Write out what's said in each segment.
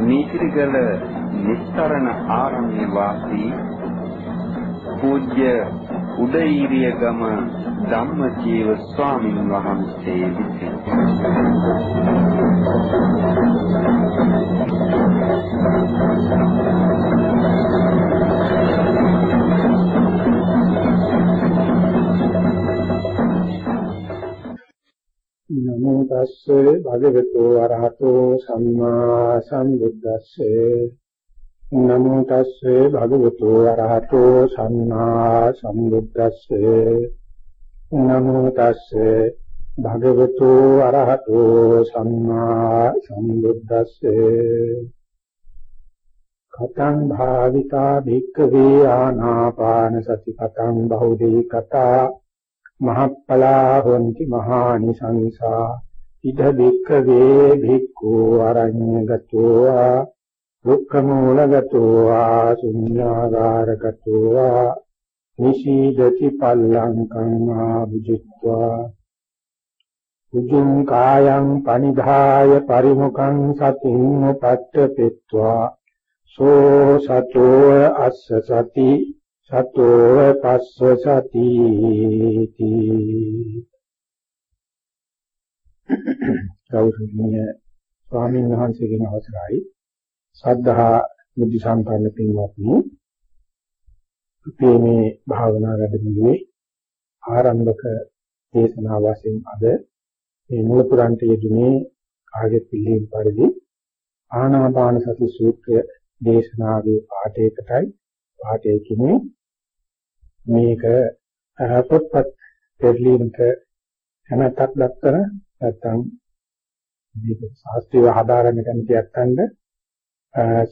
නීතිගල නිස්තරණ ආරණ්‍ය වාසී පූජ්‍ය උදේීරියගම ධම්මජීව ස්වාමින් වහන්සේ විසින්. නමෝ තස්සේ භගවතු වරහතෝ සම්මා සම්බුද්දස්සේ. නමෝ තස්සේ භගවතු වරහතෝ සම්මා සම්බුද්දස්සේ. නමෝ තස්සේ භගවතු වරහතෝ සම්මා සම්බුද්දස්සේ. කතං භාවිතා භික්ඛවේ ආනාපාන සති කතං බහුදී කතා මහප්පලා හොಂತಿ මහානි සංසා ඉද බික්කවේ භික්ඛු අරඤ්ඤගතෝ ආ දුක්ඛ මූලගතෝ ආ ශුඤ්ඤාගාරගතෝ ආ නිශීදති පල්ලංකං ආ බුජිත්වා උජුං කායං පනිධාය පරිමුඛං සතින් උපට්ඨපෙත්වා. සෝ සතෝ අස්ස සති. සතෝ පස්ස සති ගෞරවනීය ස්වාමීන් වහන්සේගෙන් අවසරයි. සද්ධා බුද්ධ සම්පන්න පින්වත්නි අපේ මේ භාවනා වැඩමුළුවේ ආරම්භක දේශනාව වශයෙන් අද මේ මූල පුරාන්ට යෙදුනේ කාගෙත් පිළිහින් පරිදි ආනාපාන සති සූත්‍රය දේශනාවේ පාඨයකටයි පාඨයකිනේ මේක පොත්පත් පෙරලීමක හැමතක් දක්වන නැත්නම් මේක ශාස්ත්‍රීය ආධාරණ කැමති යත්තන්ද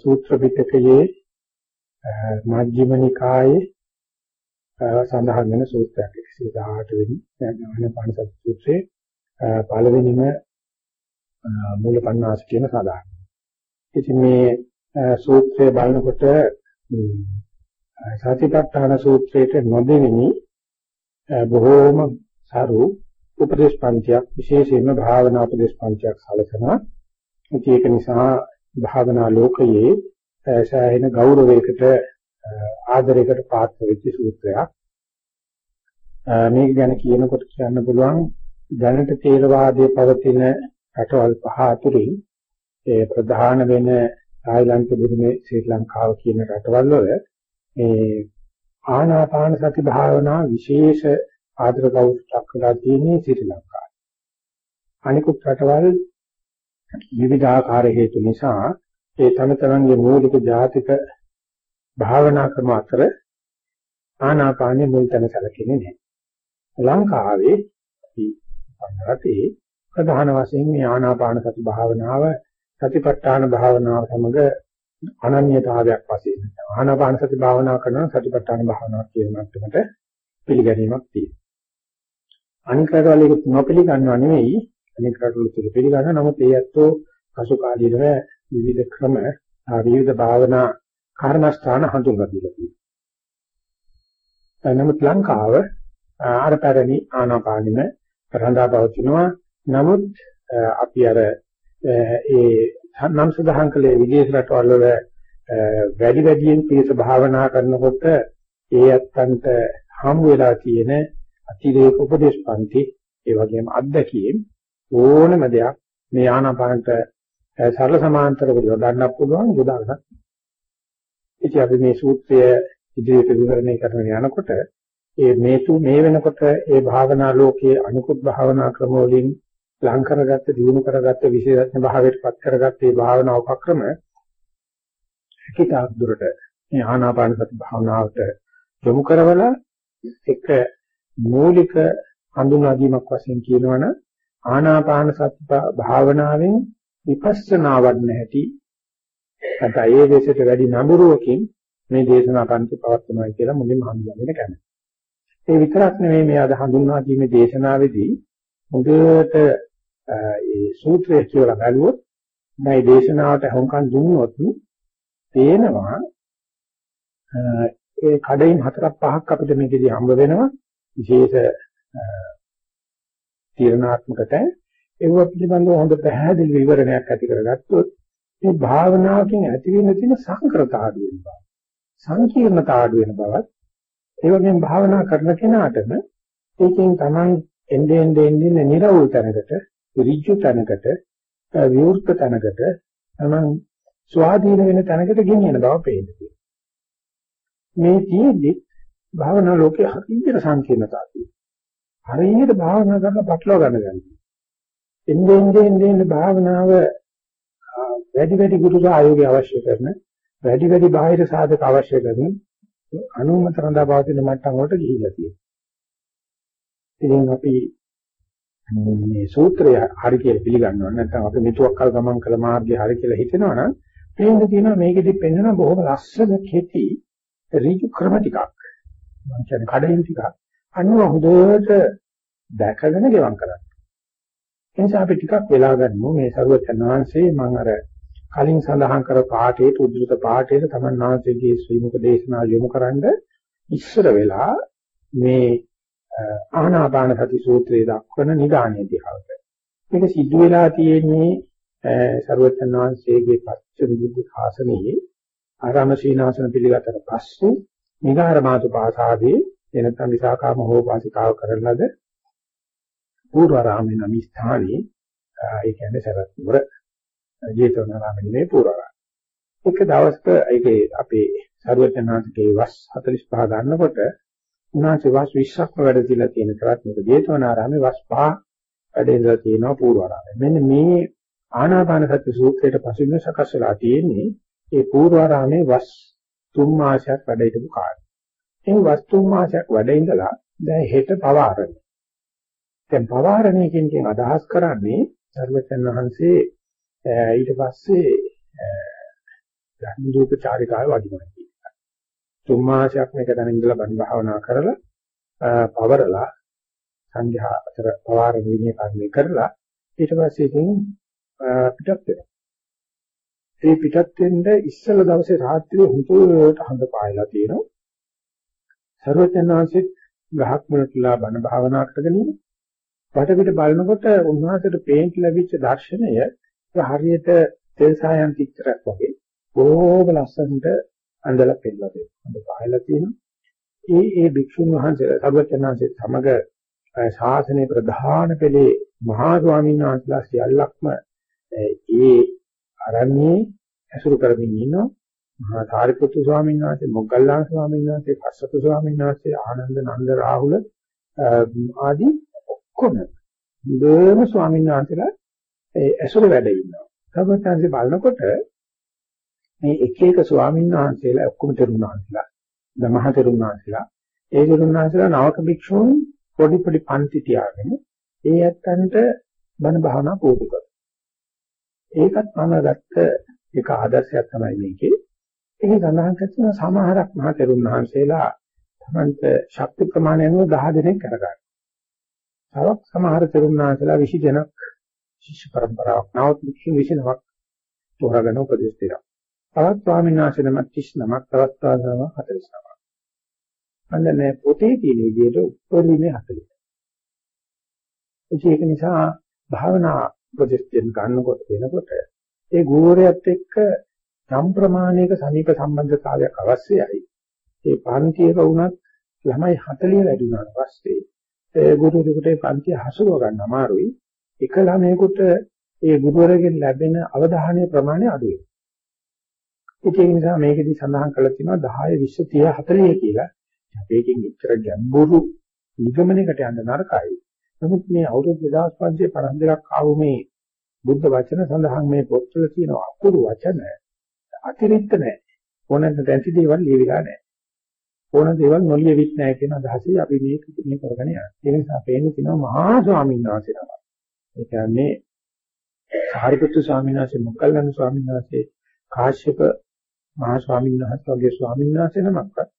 සූත්‍ර පිටකයේ මජ්ක්‍ධිම නිකායේ සඳහන් වෙන සූත්‍රයක් 118 වෙනි ඥාන පාණසත් සූත්‍රයේ පළවෙනිම මූල පණ්ණාස කියන සඳහන්. ඉතින් මේ සූත්‍රය බලනකොට සතිපට්ඨාන සූත්‍රයේ නොදෙවෙනි බොහෝම සරු උපදේශ පන්තියක් විශේෂයෙන්ම භාවනා උපදේශ පන්තියක් සැලසෙනවා. ඒක නිසා භාවනා ලෝකයේ සෑහෙන ගෞරවයකට ආදරයකට පාත්‍ර වෙච්ච සූත්‍රයක්. මේක ගැන කියනකොට කියන්න පුළුවන් දැනට තේරවාදයේ පවතින රටවල් පහ අතුරින් ඒ ප්‍රධාන වෙන තායිලන්ත බුරුමේ ශ්‍රී ලංකාව කියන රටවල් වල මේ ආනාපාන සති භාවනා විශේෂ ආදර ගෞරවයක් කරලා තියෙන්නේ ශ්‍රී ලංකාවේ. අනිකුත් රටවල් විවිධාකාර හේතු නිසා ඒ තම තමන්ගේ මූලික ජාතික භාවනා ක්‍රම අතර ආනාපානෙ මුල් තැන සැලකෙන්නේ නැහැ. ලංකාවේ රටේ ප්‍රධාන වශයෙන් මේ ආනාපාන සති භාවනාව සතිපට්ඨාන භාවනාව සමග අනන්‍යතාවයක් වශයෙන් ආනාපාන සති භාවනා කරන සතිපට්ඨාන භාවනාවක් කියන මට්ටමට පිළිගැනීමක් තියෙනවා. අනික රටවල ඒක නොපිළිගන්නව නෙවෙයි අනික රටවල ඒක පිළිගන්නවා. නමුත් ඒ ඇත්තෝ පසු කාලීනව විවිධ ක්‍රම විවිධ භාවනා කාරණාස්ථාන හඳුන්වා දීලා තියෙනවා. නමුත් ලංකාව අර පැරණි ආනාපානෙම රඳා පවතිනවා. නමුත් අපි අර ඒ නම් සඳහන් කළේ විදේශ රටවල් වල වැඩි වැඩියෙන් පිළිස භාවනා කරනකොට ඒ අත්තන්ට හම් වෙලා තියෙන අතිරේක උපදේශ පන්ති ඒ වගේම අත්දැකීම් ඕනම දෙයක් මේ ආනාපානට සරල සමාන්තරව යොදන්න පුළුවන් යොදාගන්න. ඉතින් අපි මේ සූත්‍රය ඉදිරියට විවරණය කරන යනකොට ඒ මේතු මේ වෙනකොට ඒ භාවනා ලෝකයේ අනිකුත් භාවනා ක්‍රම වලින් ලං කරගත්ත දිනු කරගත්ත විශේෂඥ භාවයට පත් කරගත්ත මේ භාවනා උපක්‍රම හිතාක් දුරට මේ ආනාපාන සති භාවනාවට යොමු කරවලා එක මූලික හඳුනා ගැනීමක් වශයෙන් කියනවනම් ආනාපාන සති භාවනාවෙන් විපස්සනා වඩන හැටි නැත්නම් ඒ දේශයට වැඩි නඹුරුවකින් මේ දේශනා පන්ති පවත්වනවා කියලා මුලින්ම හඳුන්වන්න කැමතියි. ඒ විතරක් නෙමෙයි මේ අද හඳුන්වා දීමේ දේශනාවේදී මුදේට ඒ සූත්‍රය කියලා බැලුවොත් මේ දේශනාවට හොංකන් දුන්නොත් තේනවා ඒ කඩයින් හතරක් පහක් අපිට මේකෙදී හම්බ වෙනවා. විශේෂ තීරණාත්මකට ඒව පිළිබඳව හොඳ පැහැදිලි විවරණයක් ඇති කරගත්තොත් මේ භාවනාවකින් ඇති වෙන තියෙන සංකරතාවු වෙන බව සංකීර්ණතාවු වෙන බවත් ඒ වගේම භාවනා කරන කෙනාටම ඒකෙන් Taman එන්නේ එන්නේ නිරවුල් තැනකට ඍජු තැනකට විවෘත තැනකට Taman ස්වාධීන වෙන තැනකට ගෙනියන බව පේනවා. මේ තියෙද්දි භාවනා ලෝකේ හරියට සංකීර්ණතාවය. තියෙනවා හරියට භාවනා කරලා පටලවා ගන්න ගන්නවා එන්නේ එන්නේ එන්නේ භාවනාව වැඩි වැඩි ගුරු සහයෝගය අවශ්‍ය කරන වැඩි වැඩි බාහිර සාධක අවශ්‍ය කරන අනුමත රඳා පවතින මට්ටම් වලට ගිහිල්ලා තියෙනවා. ඉතින් අපි මේ සූත්‍රය හරි කියලා පිළිගන්නවා නැත්නම් අපි මෙතුවක් කල් ගමන් කළ මාර්ගය හරි කියලා හිතනවා නම් මේක තියෙනවා මේකෙදි පෙන්වන බොහොම ලස්සන කෙටි ඍජු ක්‍රම ටිකක්. මම කියන්නේ කඩින් ටිකක්. අනුව හොඳට දැකගෙන ගෙවම් කරන්න. එනිසා අපි ටිකක් වෙලා ගන්නමු මේ සරුවචන වහන්සේ මම අර කලින් සඳහන් කර පාඨයේ උද්දෘත පාඨයේ තමන් වාසයේ ශ්‍රී මුක දේශනා යොමු කරන්න ඉස්සර වෙලා මේ ආනාපාන සති සූත්‍රයේ දක්වන නිදානිය දිහාවට. මේක සිද්ධ වෙලා තියෙන්නේ සරුවචන වහන්සේගේ පච්ච විදුද්ධ ශාසනයේ ආරාම සීනාසන පිළිගතට පස්සේ නිගාර මාතු පාසාදී එනතම් විසාකාම හෝපාසිකාව කරන ලද පූර්වාරාමේ නම් ස්ථානයේ ඒ කියන්නේ සරත් නුවර ජේතවනාරාමේ නෙමෙයි පූර්වාරාම. එක දවසක ඒකේ අපේ සරුවචනාන්තකේ වස් 45 ගන්නකොට උනාසේ වස් 20ක්ම වැඩ දීලා තියෙන කරත් මේක ජේතවනාරාමේ වස් 5 වැඩ ඉඳලා තියෙනවා පූර්වාරාමේ. මෙන්න මේ ආනාපාන සති සූත්‍රයට පසුබිම සකස් වෙලා තියෙන්නේ ඒ පූර්වාරාමේ වස් තුන් මාසයක් වැඩ හිටපු කාලේ. ඒ වස් තුන් මාසයක් වැඩ ඉඳලා දැන් හෙට පවාරණ. දැන් පවාරණයකින් කියන අදහස් කරන්නේ ධර්මචන් වහන්සේ ඊට පස්සේ ධර්මදූත චාරිකාවේ වඩිනවා කියනවා. තුන් මාසයක් මේක දැන ඉඳලා බණ භාවනා කරලා පවරලා සංඝයා අතර පවාරණ විනය කර්මය කරලා ඊට පස්සේ ඉතින් පිටත් වෙනවා. ඒ පිටත් වෙන්න ඉස්සල දවසේ රාත්‍රියේ හුදුවට හඳ පායලා තියෙනවා. සර්වඥාන්සෙත් ගහක් මුලටලා බණ භාවනා කරගෙන ඉන්නේ. වටපිට බලනකොට උන්වහන්සේට පේන්න ලැබිච්ච දර්ශනය හරියට තෙල් සායන් චිත්‍රයක් වගේ බොහෝම ලස්සනට අඳලා පෙන්නලා තියෙනවා. හොඳ පහලා තියෙනවා. ඒ ඒ භික්ෂුන් වහන්සේලා සර්වචනාංශයේ සමග ශාසනයේ ප්‍රධාන පෙළේ මහා ස්වාමීන් වහන්සේලා සියල්ලක්ම ඒ අරන්නේ ඇසුරු කරමින් ඉන්නවා. මහා සාරිපුත්තු ස්වාමීන් වහන්සේ, මොග්ගල්ලාන ස්වාමීන් වහන්සේ, පස්සතු ස්වාමීන් වහන්සේ, ආනන්ද නන්ද රාහුල ආදී ඔක්කොම දෙම ස්වාමීන් වහන්සේලා ඒ ඇසුර වැඩ ඉන්නවා. සර්වඥාන්සේ බලනකොට මේ එක එක ස්වාමීන් වහන්සේලා ඔක්කොම තෙරුණාන්සලා, දමහ තෙරුණාන්සලා, ඒ තෙරුණාන්සලා නවක භික්ෂූන් පොඩි පොඩි පන්ති තියාගෙන ඒ ඇත්තන්ට බණ භාවනා පුරුදු කරනවා. ඒකත් මම ගත්ත එක ආදර්ශයක් තමයි මේකේ. ඒක සඳහන් කරන සමහරක් මහ තෙරුණාන්සේලා තමන්ට ශක්ති ප්‍රමාණය අනුව 10 දෙනෙක් කරගන්නවා. තවත් සමහර තරුණාසලා 20 දෙනෙක් ශිෂ්‍ය පරම්පරාවක් නවත් භික්ෂු 29ක් තෝරාගෙන උපදෙස් දෙනවා. තවත් ස්වාමීන් වහන්සේ නමක් 39ක් තවත් ස්වාමීන් වහන්සේ 49ක්. අන්න පොතේ තියෙන විදිහට උපරිමේ 40. ඒක නිසා භාවනා උපදෙස් දෙන්න ගන්නකොට වෙනකොට ඒ ගුරුවරයාත් එක්ක සම් ප්‍රමාණයක සමීප සම්බන්ධතාවයක් අවශ්‍යයි. ඒ පන්තියක වුණත් ළමයි 40 වැඩි වුණාට පස්සේ ගුරුවරයෙකුට ඒ පන්ති හසුරව ගන්න අමාරුයි. එක ළමයෙකුට ඒ ගුරුවරගෙන් ලැබෙන අවධානය ප්‍රමාණය අඩු වෙනවා. ඒ නිසා මේකෙදි සඳහන් කරලා තියෙනවා 10 20 30 40 කියලා. අපේකින් ඉතර ගැඹුරු නිගමනයකට යන්න නරකයි. නමුත් මේ අවුරුදු 2552ක් ආව මේ බුද්ධ වචන සඳහන් මේ පොත්වල තියෙන අකුරු වචන අතිරික්ත නැහැ. ඕනෑම දැන්ති දේවල් ලියවිලා නැහැ. ඕන දේවල් නොලියෙවිත් නැහැ කියන අදහසයි අපි මේ මේ කරගෙන යන්නේ. ඒ නිසා පේන්නේ තියෙනවා මහා ස්වාමීන් වහන්සේ නමක්. ඒ කියන්නේ සාරිපුත්තු ස්වාමීන් වහන්සේ, මොග්ගල්ලාන ස්වාමීන් වහන්සේ, කාශ්‍යප මහා ස්වාමීන් වහන්සේ වගේ ස්වාමීන් වහන්සේ නමක්වත්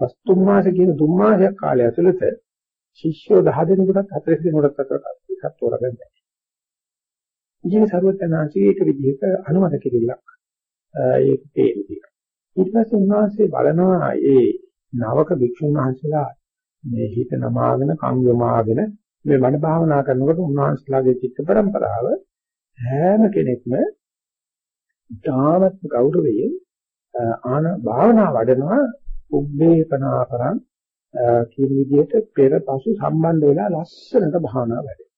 වස්තුම් මාස කියන තුන් මාසයක් කාලය ඇතුළත ශිෂ්‍යෝ 10 දෙනෙකුටත් 40 දෙනෙකුටත් අතර එකක් තෝරගන්න බැහැ. ඉතින් සර්වඥාන්සේ ඒක විදිහට අනුමත කෙරෙලක් ඒක තේරුම් ඊට පස්සේ උන්වහන්සේ බලනවා ඒ නවක භික්ෂුන් වහන්සේලා මේ හිත නමාගෙන කම් යමාගෙන මේ මන භාවනා කරනකොට උන්වහන්සේලාගේ චිත්ත පරම්පරාව හැම කෙනෙක්ම ධාමත් ගෞරවයෙන් ආන භාවනා වඩනවා උබ්බේකනාකරන් කියන විදිහට පෙර පසු සම්බන්ධ වෙලා ලස්සනට භාවනා වැඩේ.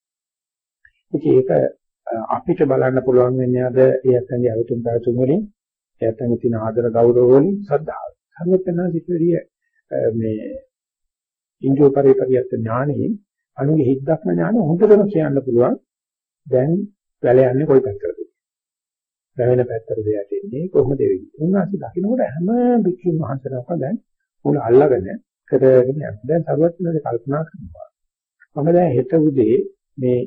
ඉතින් ඒක අපිට බලන්න පුළුවන් වෙන්නේ අද එයත්ගේ අවතුම් පැතුම් වලින් එයත්ගේ තියෙන ආදර ගෞරව වලින් සද්ධාව. සම්මතනා සිටවිය මේ ඉන්ද්‍රිය පරිපරියත් ඥානෙයි අනුගේ හිද්දක්ම ඥාන හොඳටම කියන්න පුළුවන්. දැන් වැල යන්නේ කොයි පැත්තටද? වැවෙන පැත්තටද යන්නේ කොහොමද වෙන්නේ? උන්වහන්සේ දකින්නකොට හැම භික්ෂුන් වහන්සේලාම දැන් මුල අල්ලගෙන කරගෙන යනවා. දැන් සරුවත්නගේ කල්පනා කරනවා. මම දැන් හෙට උදේ මේ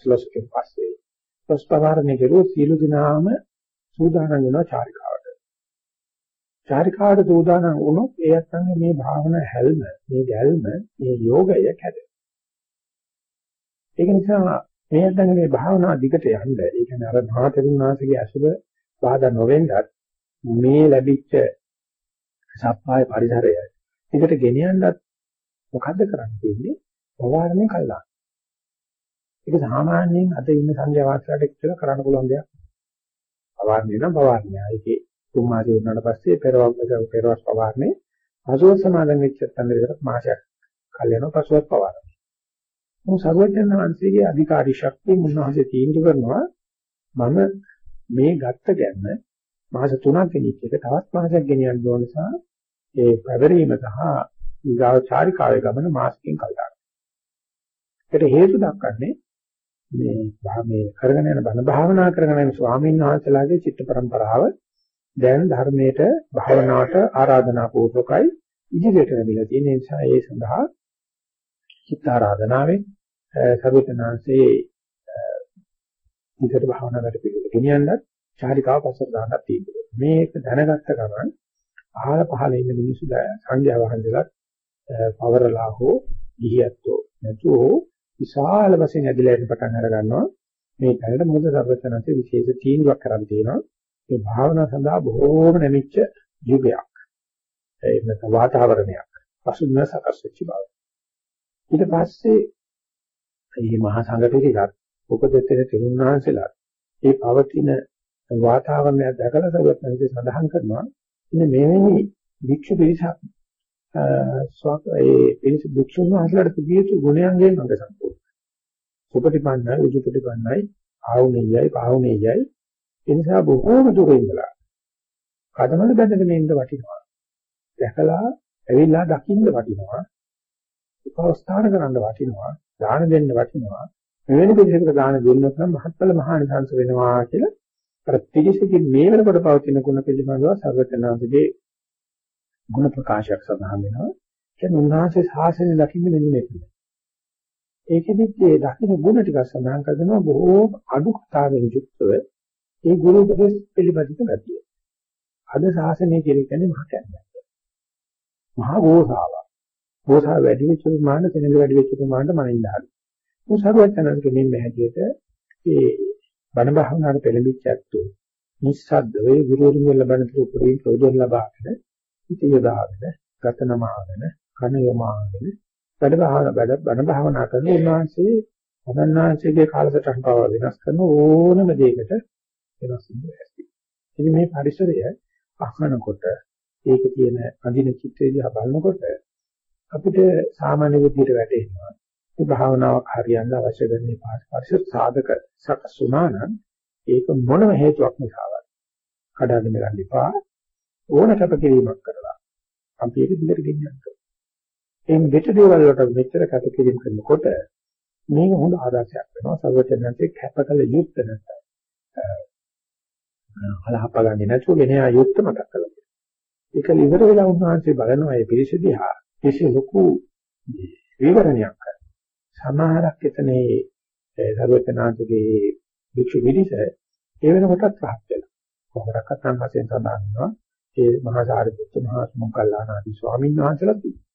ස්ලොස්කෙන් පස්සේ ප්‍රස්පවාරණය කරුවොත් සියලු දිනාම සූදානම් වෙනවා චාරිකාවට. චාරිකාවට සූදානම් වුණොත් ඒ අත්ංගේ මේ භාවනා හැල්ම, මේ ගැල්ම, මේ යෝගය කැඩෙනවා. ඒක නිසා මේ අත්ංගේ මේ භාවනා දිගට යන්න, ඒ කියන්නේ අර මහා තෙරුණාසගේ අසුබ බාධා නොවෙන්නත් මේ ලැබිච්ච සප්පාය පරිසරය එකට ගෙනියන්නත් මොකද්ද කරන්න තියෙන්නේ? පවාරණය කළා. ඒක සාමාන්‍යයෙන් අද ඉන්න සංඝයා වාසයට කියලා කරන්න පුළුවන් දෙයක්. පවාරණය නම් පවාරණය. ඒකේ තුන් මාසෙ වුණාට පස්සේ පෙරවස් පෙරවස් පවාරණය පසුව සමාදන් වෙච්ච තැන විතර මාසයක් කල් යනවා පසුවත් පවාරණය. මොහු සර්වඥාන් වහන්සේගේ අධිකාරී ශක්තිය මුන්නහසේ තීන්දුව කරනවා මම මේ ගත්ත ගැන්න මාස 3ක් ගෙනිච්ච එක තවත් මාසයක් ගෙනියන්න ඕන නිසා ඒ පැවරීම සහ ඊගාව චාරිකාවේ ගමන මාසකින් කල් දානවා. ඒකට හේතු දක්වන්නේ මේ මේ කරගෙන යන බණ භාවනා කරගෙන යන ස්වාමීන් වහන්සේලාගේ චිත්ත පරම්පරාව දැන් ධර්මයට භාවනාවට ආරාධනා පූර්වකයි ඉදිරියට ලැබිලා තියෙන නිසා ඒ සඳහා චිත්ත ආරාධනාවෙන් සර්වඥාන්සේ ඉදිරියට භාවනා වැඩ පිළිවෙල ගෙනියන්නත් චාරිකාව පස්සට දාන්නත් තියෙනවා. මේක දැනගත්ත ගමන් අහල පහල ඉන්න මිනිස්සු සංඝයා වහන්සේලාත් පවරලා හෝ ගිහියත්ෝ නැතුව විශාල වශයෙන් ඇදලා යන පටන් අර ගන්නවා. මේ පැනට මොකද සර්වඥාන්සේ විශේෂ තීන්දුවක් කරන් තියෙනවා. මේ භාවනා සඳහා බොහෝම නැමිච්ච යුගයක්. ඒ නැත්නම් වාතාවරණයක්. පසුබිම සකස් වෙච්ච බව. ඊට පස්සේ මේ මහා සංඝ පිළිගත් උපදෙතේ තෙරුණාන්සලා ඒ පවතින වාතාවරණය දැකලා සර්වඥාන්සේ සඳහන් කරනවා ඉතින් මෙවැනි වික්ෂ පිරිසක් ඒ පිරිස භික්ෂුන් වහන්සේලාට තිබිය යුතු ගුණයන්ගෙන් අංග සම්පූර්ණ. සුපටිපන්නයි, උජුපටිපන්නයි, ආවුණෙයයි, පාවුණෙයයි. ඒ නිසා බොහෝම දුර ඉඳලා කඩමල බැඳගෙන ඉන්න වටිනවා. දැකලා ඇවිල්ලා දකින්න වටිනවා. උපස්ථාන කරන්න වටිනවා. දාන දෙන්න වටිනවා. මෙවැනි පිළිසකට දාන දුන්නොත් නම් මහත්ඵල මහානිසංස වෙනවා කියලා අර පිළිසකින් මේ වෙනකොට පවතින ගුණ පිළිබඳව සර්වඥාන්සේගේ ගුණ ප්‍රකාශයක් සඳහන් වෙනවා. කියන්නේ උන්වහන්සේ ශාසනය දකින්න මෙන්න මේක. ඒකෙදිත් ඒ දකින්න ගුණ ටික සඳහන් කරනවා බොහෝ අඩු කතාවෙන් යුක්තව ඒ ගුරු උපදේශ පිළිබඳව ගැතියි. අද ශාසනය කියන්නේ මහා කැන්දක්. මහා ගෝසාවක්. ගෝසාව වැඩි වෙච්ච ප්‍රමාණය තැනක වැඩි වෙච්ච ප්‍රමාණයට මනින්න හරි. මොකද සරුවචනන්ගේ මෙන්න හැටියට ඒ බණ භාවනාවට පෙළඹිච්ච ඇත්තෝ නිස්සද්ද වේ ගුරුවරුන් ලැබෙන උපරිම ප්‍රයෝජන ලබාගෙන හිත යොදාගෙන ගතනමාගෙන කන යොමාගෙන වැඩ භාවනා වැඩ බණ භාවනා කරන උන්වහන්සේ අදන්නාංශයේ කාලසටහන පව වෙනස් කරන ඕනම දෙයකට වෙනස් වෙනවා. ඉතින් මේ පරිසරය අහනකොට ඒක තියෙන අදින චිත්‍රය දිහා බලනකොට අපිට සාමාන්‍ය විදිහට වැටෙනවා. මේ භාවනාවක් හරියන්න අවශ්‍ය කරන පරිසර සාධක සකස් වුණා නම් ඒක මොනම හේතුවක් නිසාවත් කඩාගෙන ගන්න එපා ඕන කැපකිරීමක් කරලා අපි ඒක දිගට ගෙනියන්න ඕනේ. එම් දෙට දේවල් වලට මෙච්චර කැපකිරීම කරනකොට මේක හොඳ ආදර්ශයක් වෙනවා සර්වචනන්සේ කැපකල යුක්ත නැත්නම් හලහප ගන්නේ නැතුව ගෙන යා යුක්ත මතක් කරලා. ඒක ඉවර වෙලා උන්වහන්සේ බලනවා මේ පිරිසිදිහා කිසි ලොකු විවරණයක් සමහරක් එතනේ සර්වචනාංශගේ වික්ෂු විදිස ඒ වෙනකොටත් රහත් වෙනවා. කොහොමදක්වත් නම් වශයෙන් සඳහන් වෙනවා. ඒ මහා සාරිපුත්ත මහා මොග්ගල්ලාන ආදී ස්වාමීන් වහන්සේලා තියෙනවා.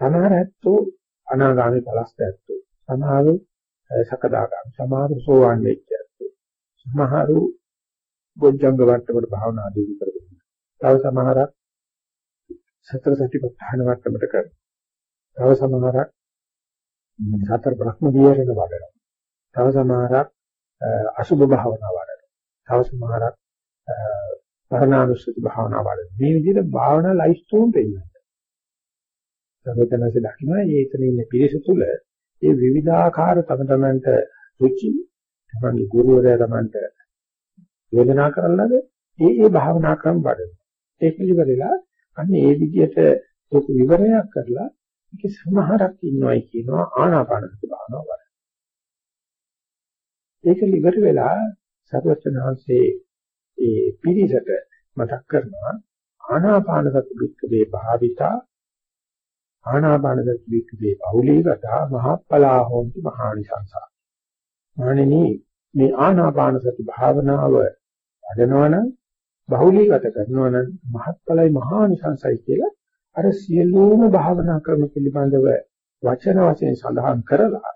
සමහර ඇත්තෝ අනාගාමී පලස්ත ඇත්තෝ. සමහරු සකදාගාමී සමහරු සෝවාන් වෙච්ච ඇත්තෝ. සමහරු බොජ්ජංග වට්ටමට භාවනා ආදී කරගෙන තව සමහරක් සතර සතිපට්ඨාන වට්ටමට කරනවා තව සමහරක් සතර බ්‍රහ්ම විහරණ වඩනවා. තව සමහරක් අසුභ භාවනා වඩනවා. තව සමහරක් පරණානුස්සති භාවනා වඩනවා. මේ විදිහට භාවනා ලයිෆ් ස්ටෝන් දෙන්නවා. සර්වතනසේ දකින්න මේ එතන ඉන්න පිරිස තුළ මේ විවිධාකාර තම තමන්ට රුචි තමන්ගේ ගුරුවරයා තමන්ට යෝජනා කරලාද ඒ ඒ භාවනා ක්‍රම වඩනවා. ඒක ඉවරලා අන්න ඒ විදිහට ලොකු විවරයක් කරලා ඒක සමහරක් ඉන්නවයි කියනවා ආනාපාන සති භාවනාව වල. ඒක ඉවර වෙලා සර්වචනහන්සේ ඒ පිරිසට මතක් කරනවා ආනාපාන සති වික්කේ භාවිතා ආනාපාන සති වික්කේ බහුලීගතා මහප්පලා හොන්ති මහානිසංසා. මානෙනි මේ ආනාපාන සති භාවනාව වඩනවනම් බහුලීගත කරනවනම් මහත්ඵලයි මහානිසංසයි කියලා අර සියලුම භාවනා ක්‍රම පිළිබඳව වචන වශයෙන් සඳහන් කරලා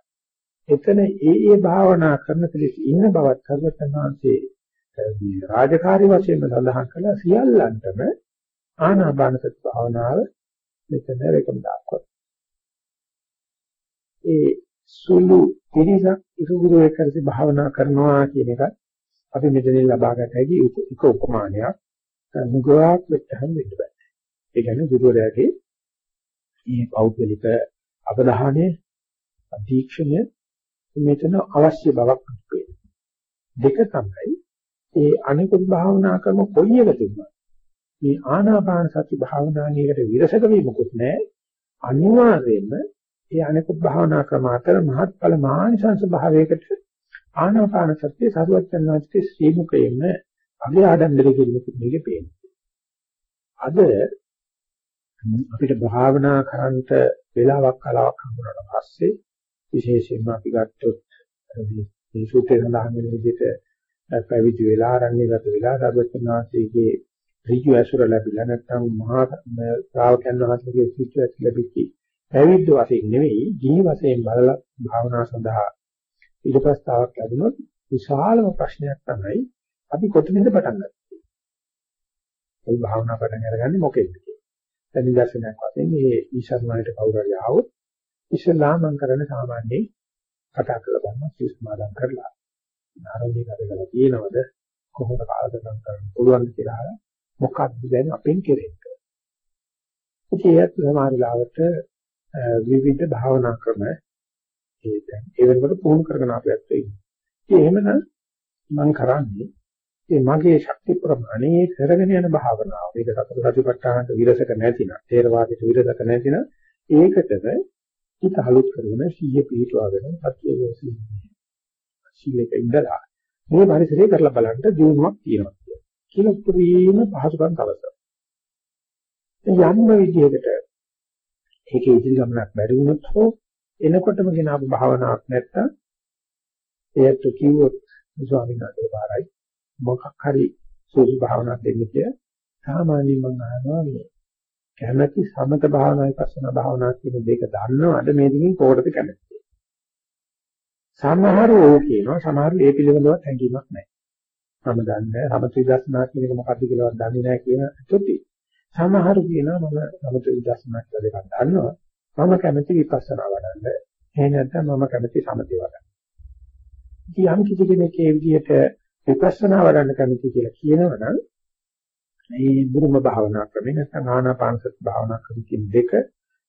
එතන ඒ ඒ භාවනා කරන පිළිස් ඉන්න බවත් සර්වඥාන්සේ මේ රාජකාරී වශයෙන් සඳහන් කළා සියල්ලන්ටම ආනාපාන සති භාවනාව මෙතන රෙකම් දාක්වා. ඒ සුළු පිළිසක් ඉරුගුරු එකරසි භාවනා කරනවා කියන එක අපි මෙතනින් ලබා ගත හැකි එක උපමානයක් මුගවක් වෙච්චහම වෙන්න බෑ. ඒ කියන්නේ ගුරුවරයාගේ මේ පෞද්ගලික අවධානය අධීක්ෂණය මෙතන අවශ්‍ය බවක් පේනවා. දෙක තමයි ඒ අනිකුත් භාවනා කරන කොයි එක තිබුණත් මේ ආනාපාන සති භාවනාවේකට විරසක වීමකුත් නැහැ. අනිවාර්යයෙන්ම ඒ අනිකුත් භාවනා ක්‍රම අතර මහත්ඵල මහානිසංස භාවයකට ආනාපාන සතිය සරුවචනාංශයේ ශ්‍රී මුඛයෙන්ම අගේ ආඩම්බරෙ කියන මේකේ පේනවා. අද අපිට භාවනා කරන්නට වෙලාවක් කලාවක් හම්බුනට පස්සේ විශේෂයෙන්ම අපි ගත්තොත් මේ සූත්‍රය සඳහන් වෙන විදිහට පැවිදි වෙලා ආරණ්‍ය ගත වෙලා සර්වඥාන්සේගේ ඍජු ඇසුර ලැබිලා නැත්නම් මහා ශ්‍රාවකයන් වහන්සේගේ ඍජු ඇසුර ලැබිච්චි පැවිද්ද වශයෙන් නෙවෙයි ගිහි වශයෙන් බලලා භාවනා සඳහා ඊට ප්‍රස්තාවක් ලැබුණොත් විශාලම ප්‍රශ්නයක් තමයි අපි කොතනින්ද පටන් ගන්නේ. ඒ භාවනා පටන් අරගන්නේ මොකෙන්ද දැන් නිදර්ශනයක් වශයෙන් මේ ඊශාර්මාණයට කවුරු හරි ආවොත් ඉස්සලා මම කරන්නේ සාමාන්‍යයෙන් කතා කරලා බලනවා සිස්මාදම් කරලා. ආරම්භය කරලා තියෙනවද? කොහොමද කාලසටහන් කරන්න පුළුවන් කියලා අහලා මොකක්ද දැන් අපෙන් කෙරෙන්නේ? ඉතින් ඒත් සමහර ලාවට විවිධ භාවනා ක්‍රම ඒ දැන් ඒ වෙනකොට පුහුණු කරගෙන අපිත් ඉන්නේ ඉතින් එහෙමනම් මම කරන්නේ ඒ මගේ ශක්ති ප්‍රමාණය කරගෙන යන භාවනාව. මේක සතර සතිපට්ඨානට විරසක නැතිනම්, තේරවාදයට විරසක නැතිනම් ඒකටම හිත අලුත් කරගෙන සීය පිටවාගෙන සත්‍ය යොසී. සීලක ඉඳලා මේ පරිසරය කරලා බලන්න දිනුවක් තියෙනවා. කියලා උපරිම පහසුකම් තවසන. යන්න විදිහකට ඒකේ ඉදිරි ගමනක් බැරි වුණොත් හෝ එනකොටම ගෙන ආපු භාවනාවක් නැත්තම් ඒත් කිව්වොත් ස්වාමීන් වහන්සේ පාරයි මොකක් හරි සෝසු භාවනාවක් දෙන්න කියලා සාමාන්‍යයෙන් මම අහනවා මේ කැමැති සමත භාවනා විපස්සනා භාවනා කියන දෙක දන්නවද මේ දෙකෙන් කොහොමද කැමැති සමහරව ඕක කියනවා සමහරව ඒ පිළිබඳව හැඟීමක් නැහැ. මම දන්නේ සමත විදර්ශනා කියන එක මොකක්ද කියලාවත් දන්නේ නැහැ කියන තුති සමහර කියනවා මම සමත විදර්ශනා කියලා දෙකක් දන්නවා. මම කැමැති විපස්සනා වඩන්න එහෙ නැත්නම් මම කැමැති සමතේ වඩන්න ඉතින් යම් කිසි කෙනෙක් ඒ විදිහට විපස්සනා වඩන්න කැමති කියලා කියනවනම් මේ බුරුම භාවනා ක්‍රමේ නැත්නම් ආනාපාන සති භාවනා ක්‍රම කියන දෙක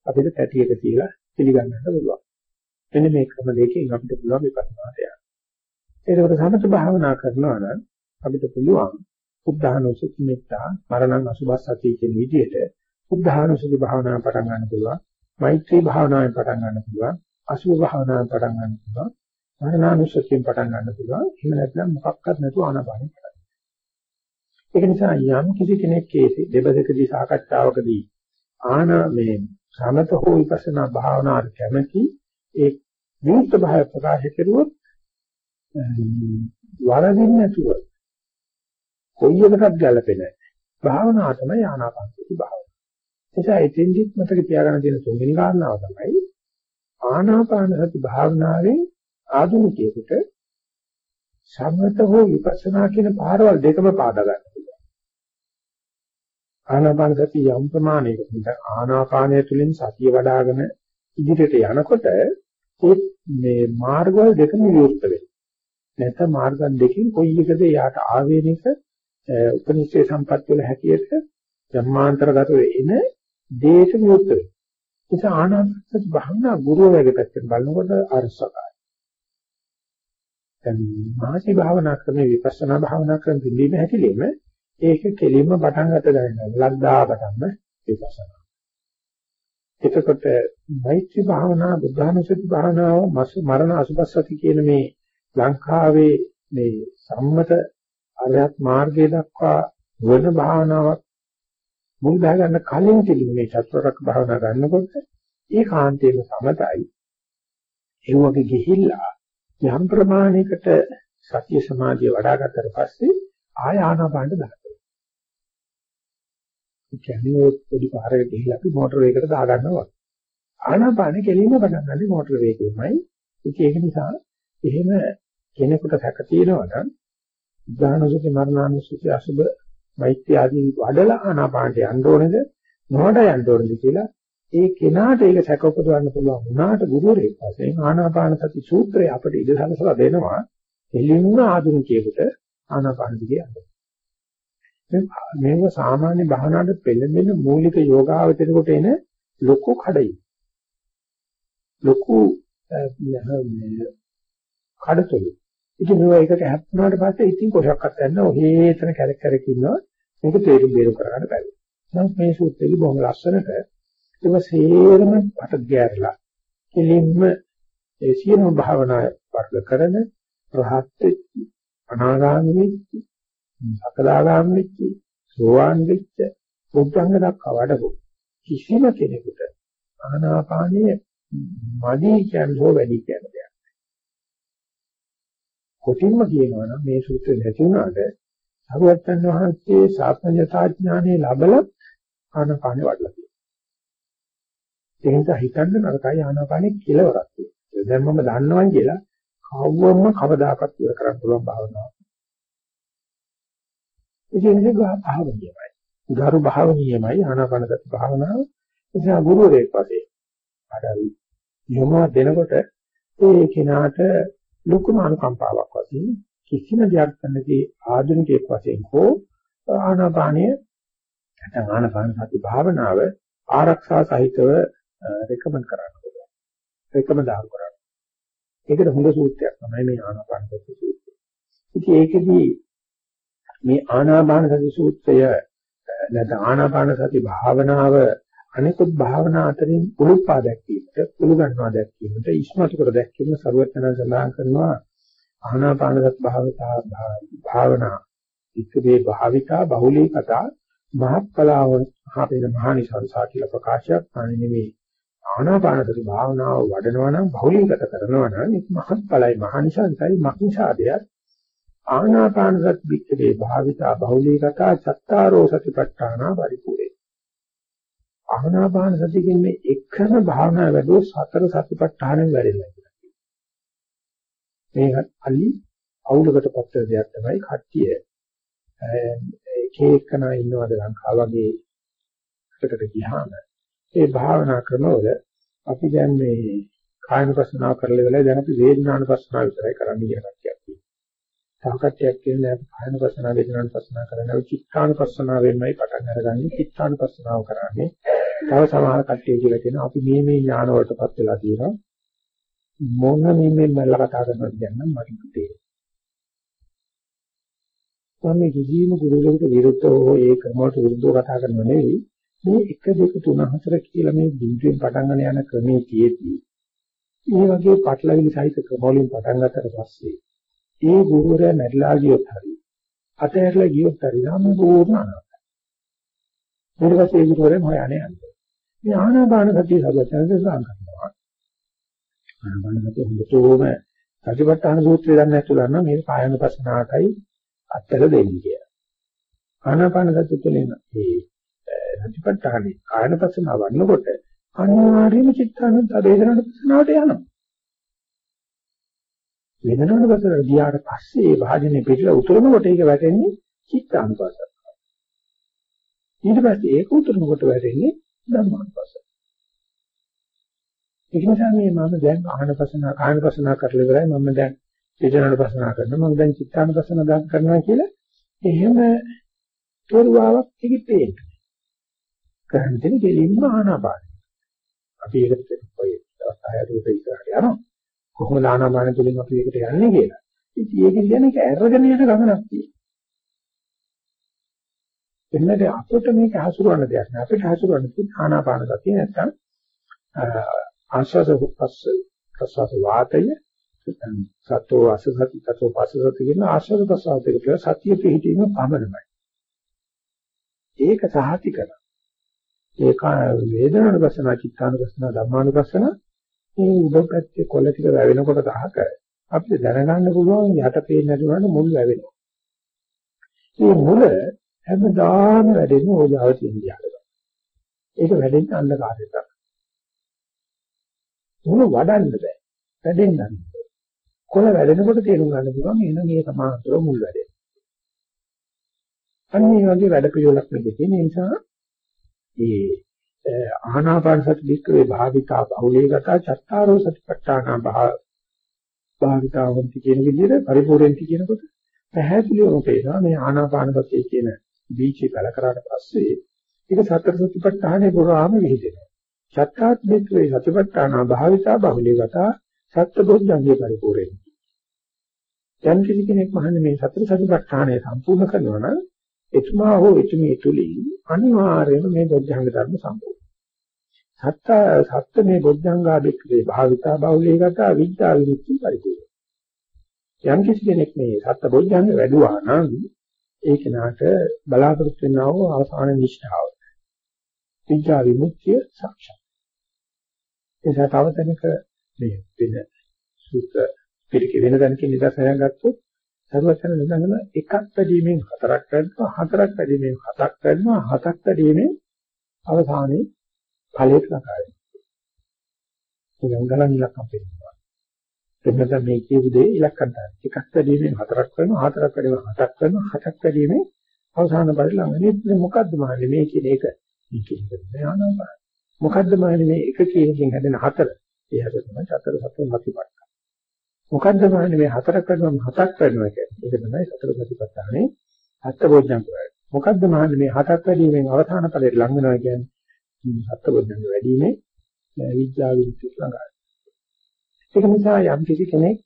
අපිට පැටියට කියලා පිළිගන්නන්න පුළුවන්. මෙන්න මේ ක්‍රම දෙකෙන් අපිට පුළුවන් විපස්සනාට යන්න. ඒකකට සමථ භාවනා කරනවා නම් අපිට පුළුවන් උද්ධානෝසති මෙත්තා මරණං අසුභස්සති කියන විදිහට උද්ධානෝසති භාවනාව පටන් ගන්න පුළුවන්. මෛත්‍රී භාවනාවෙන් පටන් ගන්න පුළුවන්. අසුභ භාවනාවෙන් පටන් ගන්න පුළුවන්. මරණානුස්සතියෙන් පටන් ගන්න පුළුවන්. එහෙම නැත්නම් මොකක්වත් නැතුව ආනාපානෙ කරන්න. ඒක නිසා යම් කිසි කෙනෙක් කේසි දෙබදකදී සාකච්ඡාවකදී ආන මේ සමත හෝ විපස්සනා භාවනාවට කැමැති ඒ විමුක්ත භාවය ප්‍රකාශ කෙරුවොත් වරදින් නැතුව කොයි එකකටත් ගැලපෙන භාවනාව තමයි ආනාපානසති භාවනාව. එනිසා එතෙන්දිත් මතක තියාගන්න තියෙන තුන්වෙනි කාරණාව තමයි ආනාපාන සති භාවනාවේ ආධුනිකයෙකුට සම්මත හෝ විපස්සනා කියන පාරවල් දෙකම පාදා ගන්න පුළුවන්. ආනාපාන සති යම් ප්‍රමාණයකට ආනාපානය තුළින් සතිය වඩ아가න ඉදිරියට යනකොට ඒ මේ මාර්ගවල දෙකම විවෘත වෙනවා. නැත්නම් මාර්ග දෙකකින් කොයි එකද යාට ආවේනික උපනිෂේ සම්පත් වල හැටියට ධර්මාන්තරගතව එන දේශ විවෘත වෙනවා. ඒක ආනාපානසති භාවනා ගුරුවරයාගේ පැත්තෙන් බලනකොට අරසකයි. දැන් මාසි භාවනා කරන විපස්සනා භාවනා කරන දෙන්නේ හැටිලෙම ඒක කෙලින්ම පටන් ගත ගන්නවා. ලද්දා පටන්ම විපස්සනා. එතකොට මෛත්‍රී භාවනා, බුද්ධානුස්සති භාවනාව, මරණ අසුබස්සති කියන මේ ලංකාවේ මේ සම්මත අරහත් මාර්ගය දක්වා වන භාවනාවක් මුල් දා ගන්න කලින් තිබුණ මේ චතුරාර්ය භාවනා ගන්නකොට ඒ කාන්තේම සමතයි ඒ වගේ ගිහිල්ලා යම් ප්‍රමාණයකට සතිය සමාධිය වඩා ගත්තට පස්සේ ආය ආනාපානට දානවා. ඒ කියන්නේ ඔය පොඩි පාරකට ගිහිල්ලා අපි මෝටර වේගකට දා ගන්නවා. ආනාපානෙ කෙලින්ම පටන් ගන්නේ මෝටර වේගයෙන්මයි. ඒක නිසා එහෙම කෙනෙකුට සැක තියෙනවා නම් උදාහරණයක් මරණානුසුති අසුබ මෛත්‍රී ආදී වඩලා ආනාපානට යන්න ඕනේද නොවඩ යන්න ඕනේද කියලා ඒ කෙනාට ඒක සැක උපදවන්න පුළුවන් වුණාට ගුරුවරයෙක් වශයෙන් ආනාපාන සති සූත්‍රය අපිට ඉඳ සලසලා දෙනවා එළින්ම ආධුනිකයෙකුට ආනාපාන දිගේ යන්න. මේක සාමාන්‍ය භාවනාවට පෙළඹෙන මූලික යෝගාවචරයට එන ලොකු කඩයි. ලොකු කඩතොලු. ඉතින් මේවා එකට හැප්පුණාට පස්සේ ඉතින් කොහොක්වත් යන්න ඔහේ එතන කැරක් කැරක ඉන්නවා. මේක තේරුම් බේරු කරගන්න බැහැ. නම් මේ සූත්‍රෙදි බොහොම ලස්සනට ඒක සේරම පට ගැරලා කෙලින්ම ඒ සියලු භාවනා වර්ග කරන රහත් වෙච්ච අනාගාමී වෙච්ච සකදාගාමී වෙච්ච සෝවාන් වෙච්ච බුද්ධංග දක්වා වඩපො කිසිම කෙනෙකුට ආනාපානයේ මදි කියන්නේ වැඩි කියන්නේ කොටින්ම කියනවා නම් මේ සූත්‍රය නැති වුණාට සරුවත්තන් වහන්සේ සාපඤ්ඤතා ඥානෙ ලැබලා ආනාපානෙ වඩලා තියෙනවා. ඒ නිසා හිතන්න නරකයි ආනාපානෙ කෙලවරක් තියෙනවා. දැන් මම දන්නවා කියලා කවවම කවදාකවත් ඉවර කරන්න පුළුවන් භාවනාවක්. ඉතින් ඒක භාවනියමයි. ගරු භාවනියමයි ආනාපානසති භාවනාව. ඒ නිසා ගුරුවරයෙක් වශයෙන් අර යොමු දෙනකොට ඒ කෙනාට ලොකුම අනුකම්පාවක් වශයෙන් කිසිම දෙයක් නැති ආධුනිකයෙක් වශයෙන් හෝ ආනාපානීය නැත්නම් ආනාපාන සති භාවනාව ආරක්ෂා සහිතව රෙකමන්ඩ් කරන්න පුළුවන්. රෙකමන්ඩ් ආම් කරන්න. ඒකට හොඳ සූත්‍රයක් තමයි මේ ආනාපාන සති සූත්‍රය. ඉතින් ඒකෙදී මේ ආනාපාන සති සූත්‍රය නැත්නම් ආනාපාන සති භාවනාව අනිකුත් භාවනා අතරින් උළුප්පා දැක්වීමට, උළු ගන්නවා දැක්වීමට, ඉස්මතු කර දැක්වීම සරුවචන සඳහන් කරනවා. ආනාපානසත් භාවිතා භාවනා. ඉක්කේ භාවිතා බහුලී කතා මහත්ඵලාව හපේන මහානිසංසා කියලා ප්‍රකාශයක් ගන්න නෙමෙයි. ආනාපානසති භාවනාව වඩනවා නම් බහුලීගත කරනවා නම් ඒක මහත්ඵලයි මහානිසංසයි මක්නිසාදය ආනාපානසත් වික්කේ භාවිතා බහුලී කතා චත්තාරෝ සතිපට්ඨානා පරිපූර්ණේ. ආනාපාන සතියෙන් මේ එකම භාවනා වැඩුව සතර සතිපට්ඨානෙන් වැඩෙනවා කියලා. මේ අලි අවුලකට පත් වෙන දෙයක් තමයි කට්ටිය එක එකනා ඉන්නවද ලංකාව වගේ එකකට ගියාම ඒ භාවනා ක්‍රමවල අපි දැන් මේ කායන ප්‍රශ්නාව කරලා ඉවරයි දැන් අපි වේදනාන ප්‍රශ්නාව විතරයි කරන්න කියලා කට්ටියක් තියෙනවා. තව කට්ටියක් කියන්නේ කායන ප්‍රශ්නාව වේදනාන ප්‍රශ්නාව කරන්නේ චිත්තාන ප්‍රශ්නාවෙන්මයි පටන් අරගන්නේ චිත්තාන ප්‍රශ්නාව කරන්නේ තව සමහර කට්ටිය කියලා කියනවා අපි මේ මේ ඥාන වලටපත් වෙලා තියෙනවා මොන මේ මේ මල්ල කතා කරනවද කියන්න මට තේරෙන්නේ. මම කිසිම ගුරුවරයෙකුට විරුද්ධව ඒ ක්‍රමවලට විරුද්ධව කතා කරනව නෙවෙයි මේ 1 2 3 4 කියලා මේ බිඳුවෙන් පටන් ගන්න යන ක්‍රමයේ තියෙද්දී මේ වගේ පටලවිලි සහිත ක්‍රමවලින් පටන් ගන්නට පස්සේ ඒ ගුරුවරයා නැරිලා ගියොත් හරි අතහැරලා ගියොත් හරි නම් පූර්ණ අනාගතයි. ඊට පස්සේ ඒ ගුරුවරයා හොයන්නේ යන්නේ. මේ ආනාපාන සතිය සබචනද සාං කරනවා. ආනාපාන සතිය හොඳටම සතිපට්ඨාන සූත්‍රය දන්නේ නැතුව ගන්නවා මේ කායන පස්සනාටයි අත්තල දෙන්නේ කියලා. ආනාපාන සති තුළින් ඒ සතිපට්ඨානේ කායනපසන වන්නකොට අනිවාර්යයෙන්ම චිත්තානුත් වේදනානුපසනාවට යනවා. වේදනානුපසනාවට ගියාට පස්සේ ඒ භාජනේ පිටලා උතුරනකොට ඒක වැටෙන්නේ චිත්තානුපසනාව. ඊට පස්සේ ඒක උතුරනකොට වැටෙන්නේ ධම්මානුපසනාව. ඒක නිසා මේ මම දැන් ආහනපසනා කායනපසනා කරලා ඉවරයි මම දැන් වේදනානුපසනා කරනවා මම දැන් චිත්තානුපසනා දාන කරනවා කියලා එහෙම තෝරුවාවක් ඒකේ පේන්නේ. කරන්නේ දෙලින්ම ආනාපාන. අපි ඒකට ඔය දවස් 6 කට ඉස්සරහට යනවා. කොහොමද ආනාපාන තුලින් අපි ඒකට යන්නේ කියලා. ඉතින් ඒක කියන්නේ ඒක ඇරගෙන යන ගමනක් තියෙනවා. එන්නද අපිට මේක හසුරවන්න දෙයක් නෑ. අපිට හසුරවන්න තියෙන ආනාපාන සතිය නැත්තම් ආශ්වාස උපස්ස ප්‍රසවාස වාතය සතෝ අසසති තතෝ පස්සසති කියන ආශ්වාස ප්‍රසවාස දෙක කියලා සතිය පිහිටීම පමණයි. ඒක සහති කරනවා. ඒක වේදනානුපස්සන, චිත්තානුපස්සන, ධම්මානුපස්සන මේ උඩ පැත්තේ කොළ ටික වැවෙනකොට ගහක අපිට දැනගන්න පුළුවන් යට පේන්නේ නැතුනට මුල් වැවෙනවා. මේ මුල හැමදාම වැඩෙන්නේ ඕජාව තියෙන දිහාට. ඒක වැඩෙන්නේ අන්ධකාරයට. මුල වඩන්න බෑ. වැඩෙන්න කොළ වැඩෙනකොට තේරුම් ගන්න පුළුවන් එන මේ සමාන්තර මුල් වැඩේ. අන්න මේ වගේ වැඩ පිළිවෙලක් මෙතන තියෙන නිසා ඒ ආනාපාන සති වික්‍රේ භාවිතා බහුලීගත චත්තාරෝ සතිපට්ඨාන භාවිතාවන්ති කියන විදිහට පරිපූර්ණන්ති කියනකොට පැහැදිලිවම පේනවා මේ ආනාපාන සතිය කියන බීචේ බල කරාට පස්සේ ඒක සතර සතිපට්ඨානේ පුරාම විහිදෙනවා. චත්තාත් වික්‍රේ සතිපට්ඨාන භාවිතා බහුලීගත සත්බොධ්‍යංගේ පරිපූර්ණන්ති. යම් කිසි කෙනෙක් මහන්නේ මේ සතර සතිපට්ඨානය සම්පූර්ණ කරනවා නම් එතුමා හෝ එතුමිය තුලින් අනිවාර්යයෙන්ම මේ බොද්ධංග ධර්ම සම්පූර්ණ. සත්ත සත්ත මේ බොද්ධංගා දෙක්කේ භාවිතා බහුලීගත විද්‍යා විමුක්ති පරිපූර්ණ. යම් කිසි කෙනෙක් මේ සත්ත බොද්ධංග වැඩුවා නම් ඒ කෙනාට බලාපොරොත්තු වෙනා වූ අවසාන නිෂ්ඨාව. විද්‍යා විමුක්තිය සාක්ෂාත්. එසා තව තැනක මේ වෙන සූත්‍ර පිළිකේ වෙන දැනකින් නිදර්ශනයක් ගත්තොත් සරුවචන නිදඟන එකක් වැඩිමෙන් හතරක් වැඩිනවා හතරක් වැඩිමෙන් හතක් වැඩිනවා හතක් වැඩිමෙන් අවසානයේ ඵලයට ලඟායි. ගණන් ඉලක්කම් පෙන්නනවා. එතන මේ කියපු දේ ඉලක්කම් ගන්න. එකක් වැඩිමෙන් හතරක් වෙනවා හතරක් වැඩිමෙන් හතක් වෙනවා හතක් වැඩිමෙන් අවසාන ඵලයට ළඟ. මේ මොකද්ද මාන්නේ මේ කියන එක මේ කියන එක ආනම්බයි. මොකද්ද මාන්නේ මේ එක කියන එකෙන් හැදෙන හතර. ඒ හතර තමයි සතර සතර මතිපත්. මොකද්ද බලන්නේ මේ හතරක් කරනවා හතක් කරනවා කියන්නේ. ඒක තමයි සතර සතිපට්ඨානේ අත්බෝධ්‍යංග වැඩි. මොකද්ද මහන්නේ මේ හතක් වැඩිමෙන් අවසාන ඵලයට ලං වෙනවා කියන්නේ සත්බෝධ්‍යංග වැඩිමේ විද්‍යාව විචිත ළඟයි. ඒක නිසා යම් කිසි කෙනෙක්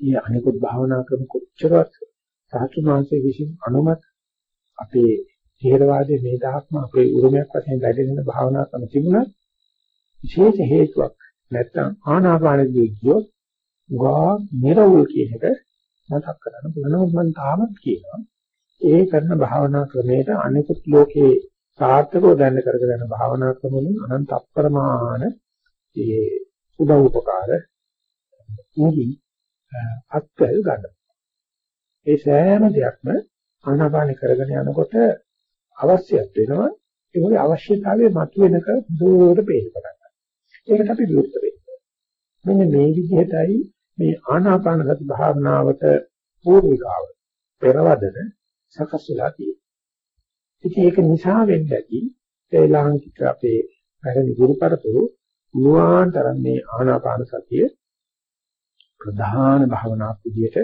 මේ අනිකුත් භාවනා ක්‍රම කොච්චරවත් සාතුමාංශයේ විසින් අනුමත අපේ ථේරවාදයේ මේ දහක්ම අපේ උරුමයක් වශයෙන් වැඩෙන භාවනා ක්‍රම තිබුණා විශේෂ හේතුවක් නැත්නම් ආනාපානදී ගියොත් ගා නිරවුල් කියන එක මතක් කරගන්න පුළුවන් මම තාමත් කියනවා ඒ කරන භාවනා ක්‍රමයට අනිකුත් ලෝකේ සාර්ථකව දැන්න කරගෙන යන භාවනා ක්‍රම වලින් අනන්ත අප්‍රමාණ ඒ උදව් උපකාර ඉඟි අත්කල් ගන්න. ඒ සෑම දෙයක්ම ආනාපාන කරගෙන යනකොට අවශ්‍යත් වෙනවා ඒ වගේ අවශ්‍යතාවයේ මතුවෙනක දුරට පේන්න පටන් ගන්නවා. ඒකට අපි විරුද්ධ වෙනවා. මෙන්න මේ විදිහටයි මේ ආනාපාන සති භාවනාවට පූර්විකාව පෙරවදන සකස් වෙලා තියෙනවා. ඉතින් ඒක නිසා වෙන්න ඇති ඒ ලාංකික අපේ පැරණි ගුරුපරතුරු මුවාන්තරම් මේ ආනාපාන සතිය ප්‍රධාන භාවනාවක් විදිහට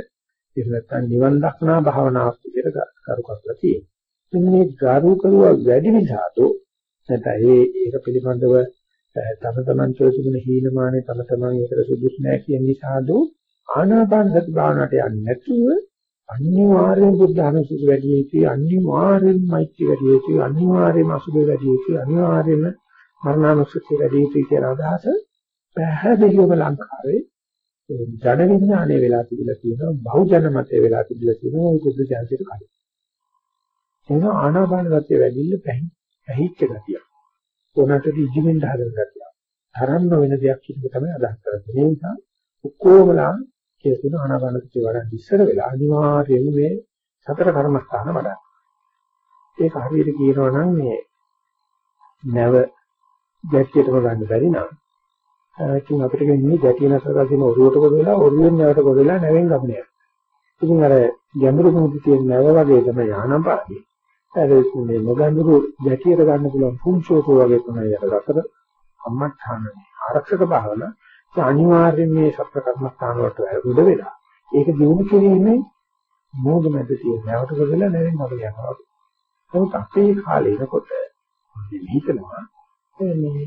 එහෙම නැත්නම් නිවන් දක්නා භාවනාවක් විදිහට කරු කරලා තියෙනවා. මෙන්න මේ ගරු කරුවා වැඩි නිසාදෝ නැත්නම් ඒ ඒක පිළිබඳව තම තමන් චෝතිගුණ හීනමානේ තම තමන් ඒකට සුදුසු නැහැ කියන නිසාද ආනාපාන සති භාවනාවට යන්නේ නැතුව අනිවාර්යෙන් බුද්ධ අනුසුස වැඩි යුතුයි අනිවාර්යෙන් මෛත්‍රී වැඩි යුතුයි අනිවාර්යෙන් අසුබ වැඩි යුතුයි අනිවාර්යෙන් මරණානුසුති වැඩි යුතුයි කියන අදහස පැහැදිලිවම ලංකාවේ ජන විඥානයේ වෙලා තිබිලා තියෙනවා බහුජන මතයේ වෙලා තිබිලා තියෙනවා ඒ බුද්ධ ජාතියට කලින් එන ආනාපාන සතිය වැඩිilla පැහිච්ච ගතියක් කොනට ඉජිමෙන් හදන ගැතිය. තරන්න වෙන දෙයක් කියන තමයි අදහස් කරන්නේ. ඒ නිසා ඔක්කොමලා කියන ආනාපාන සතිය වඩා ඉස්සර වෙලා අනිවාර්යයෙන්ම මේ සතර කර්මස්ථාන වඩා. ඒක හරියට කියනවා නම් මේ නැව ගැටියටම ගන්න බැරි නම් ඉතින් අපිට කියන්නේ ගැටිය නැසලා තියෙන ඔරුවට කොට වෙලා ඔරුවෙන් නැවට කොට වෙලා නැවෙන් ගමන යනවා. ඉතින් අර ගැඹුරු මුහුදු තියෙන නැව වගේ තමයි ආනපානිය. අර මේ නොගැඹුරු ගැටියට ගන්න පුළුවන් පුංචෝකෝ වගේ තමයි අර රතර අම්මත්හානනේ ආරක්ෂක භාවනා අනිවාර්යයෙන් මේ සත්‍ය කර්මස්ථාන වලට උඩ වෙලා ඒක දිනු කිරීමේ මෝග මැද තියෙන නැවට ගොඩලා නැවෙන් අපි යනවා. නමුත් අපේ කාලේ එනකොට මේ හිතනවා මේ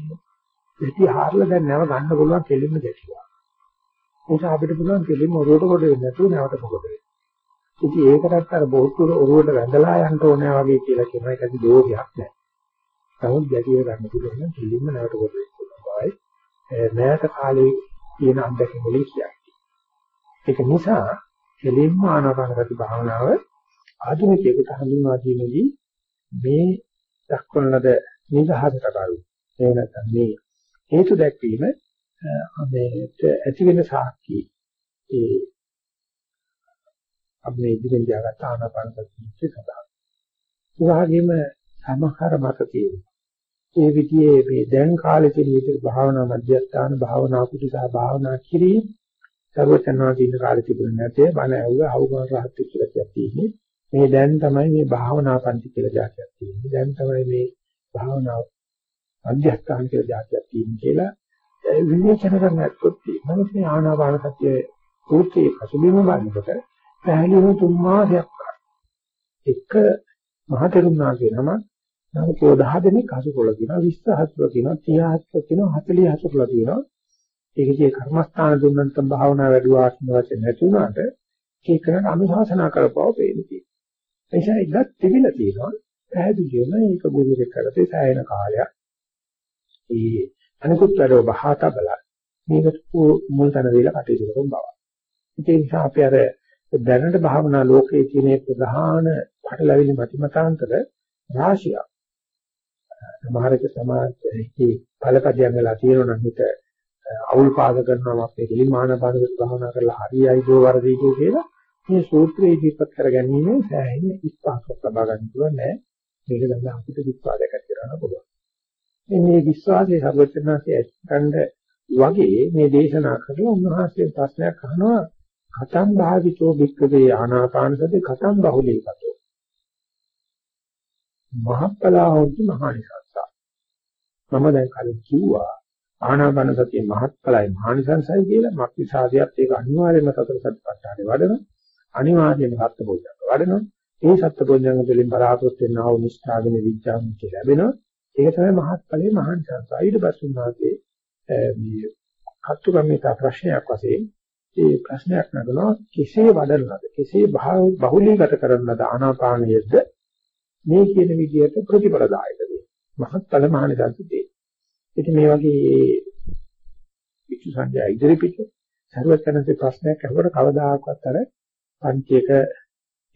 දෙටි හාරලා දැන් නැව ගන්න පුළුවන් කෙලින්ම දෙටිවා. ඒක අපිට පුළුවන් කෙලින්ම ඔරුවට කොට වෙන්නේ නැතුව නැවට පොකට වෙන්න. ඉතින් ඒකටත් අර බොහෝ ඔරුවට වැඳලා යන්න ඕනේ වගේ කියලා කියන එක ඇති දෝෂයක් නෑ. නමුත් ගැටිය ගන්න පුළුවන් නම් කෙලින්ම නැවට කොට වෙන්න පුළුවන් බවයි. මෑත කාලේ කියන අත්දැකීම් වලින් කියන්නේ. ඒක නිසා කෙලින්ම ආනාපානසති භාවනාව ආධුනිකයෙකුට හඳුන්වා දීමේදී මේ දක්වන ලද නිදහසට කරු ඒ නැත්නම් මේ හේතු දැක්වීම මේට ඇති වෙන සාක්ෂි ඒ අපි ඉදිරියෙන් තියාගත්ත ආනාපානසතියේ සඳහන්. ඒ වගේම සමහර මත තියෙනවා. ඒ විදිහේ මේ දැන් කාලේ තියෙන විදිහට භාවනා මධ්‍යස්ථාන භාවනා කුටිසා භාවනා කිරීම සර්වචන්වා දින කාලේ තිබුණ නැතේ බණ ඇහුව අවුගම රහත් කියලා කියක් තියෙන්නේ. මේ දැන් තමයි මේ භාවනා පන්ති කියලා જાතියක් තියෙන්නේ. දැන් තමයි මේ භාවනා අධ්‍යාත්ම කියලා જાතියක් තියෙන්නේ කියලා විවේචන කරන්නත් තියෙනවා. මේ ආනාපාන සතිය සූත්‍රයේ පසුබිම බලනකොට පැහැදිලිව තුන් මාසයක් එක මහතෙරුණාගේ නම නමුත් 10 දෙනෙක් හසුකොල කියනවා 20 හසුකොල කියනවා 30 හසුකොල කියනවා 40 හසුකොල කියනවා ඒකේ කර්මස්ථාන දුන්නත් භාවනා වැඩුවා කියන වචන නැති වුණාට ඒක කරන අනුශාසනා කරපුවා පේන්නේ. ඒ නිසා ඉලක්ක තිබිලා තියෙනවා. පැහැදිලිවම ඒක බුදුරෙක් කරතේ සෑහෙන කාලයක්. ඒ අනිකුත් වැඩව බහාත බලා මේකට මුල් තැන දීලා කටයුතු කරන බව. ඒ නිසා අපි අර දැනට භාවනා ලෝකයේ තියෙන ප්‍රධාන පටලැවිලි මතිමතාන්තර රාශියක්. සමහරක සමාජයේ ඵලපදියම් වෙලා තියෙනවා නම් හිත අවුල් පාද කරනවා අපේ කිලිමාන පාදක භාවනා කරලා හරියයි දෝ වරදීකෝ කියලා මේ සූත්‍රයේ ඉදිරිපත් කර ගැනීම සෑහෙන විශ්වාසයක් ලබා ගන්න පුළුවන් නෑ. මේක දැන් අපිට විශ්වාසයක් ඇති කරගන්න පුළුවන්. මේ මේ විශ්වාසයේ සර්වඥාන්සේ ඇත්තඳ වගේ මේ දේශනා කරලා උන්වහන්සේ ප්‍රශ්නයක් අහනවා කතම් භාවිතෝ භික්ඛවේ ආනාපානසති කතම් බහුලීකතෝ? මහප්පලා හොද්දි මහානිසංසා මම දැන් කලින් කිව්වා ආනාපාන සතිය මහත්ඵලයි මහානිසංසයි කියලා. මක්නිසාදියත් ඒක අනිවාර්යයෙන්ම සතර සතිපට්ඨානේ වඩන අනිවාර්යයෙන්ම සත්පුරුෂයන්ට වඩනවා. ඒ සත්පුරුෂයන් වලින් බලාපොරොත්තු වෙනා වූ නිෂ්ඨාගෙන විඥාන්ති ලැබෙනවා. ඒක තමයි මහත්ඵලයේ මහානිසංසයි. ඊට පස්සේ උනාසේ මේ කත්තුකම්මිතා ප්‍රශ්නයක් වශයෙන් ඒ ප්‍රශ්නයක් නගනවා කෙසේ වඩනවද? කෙසේ බහුලීගත කරනවද ආනාපානයේද? මේ කියන විදිහට ප්‍රතිපලදායකද මහත්ඵල මහානිසංසදී ඉතින් මේ වගේ විචු සංජය ඉදිරි පිට සර්වඥන්සේ ප්‍රශ්නයක් අහුවට කවදාකවත් අර පන්තියක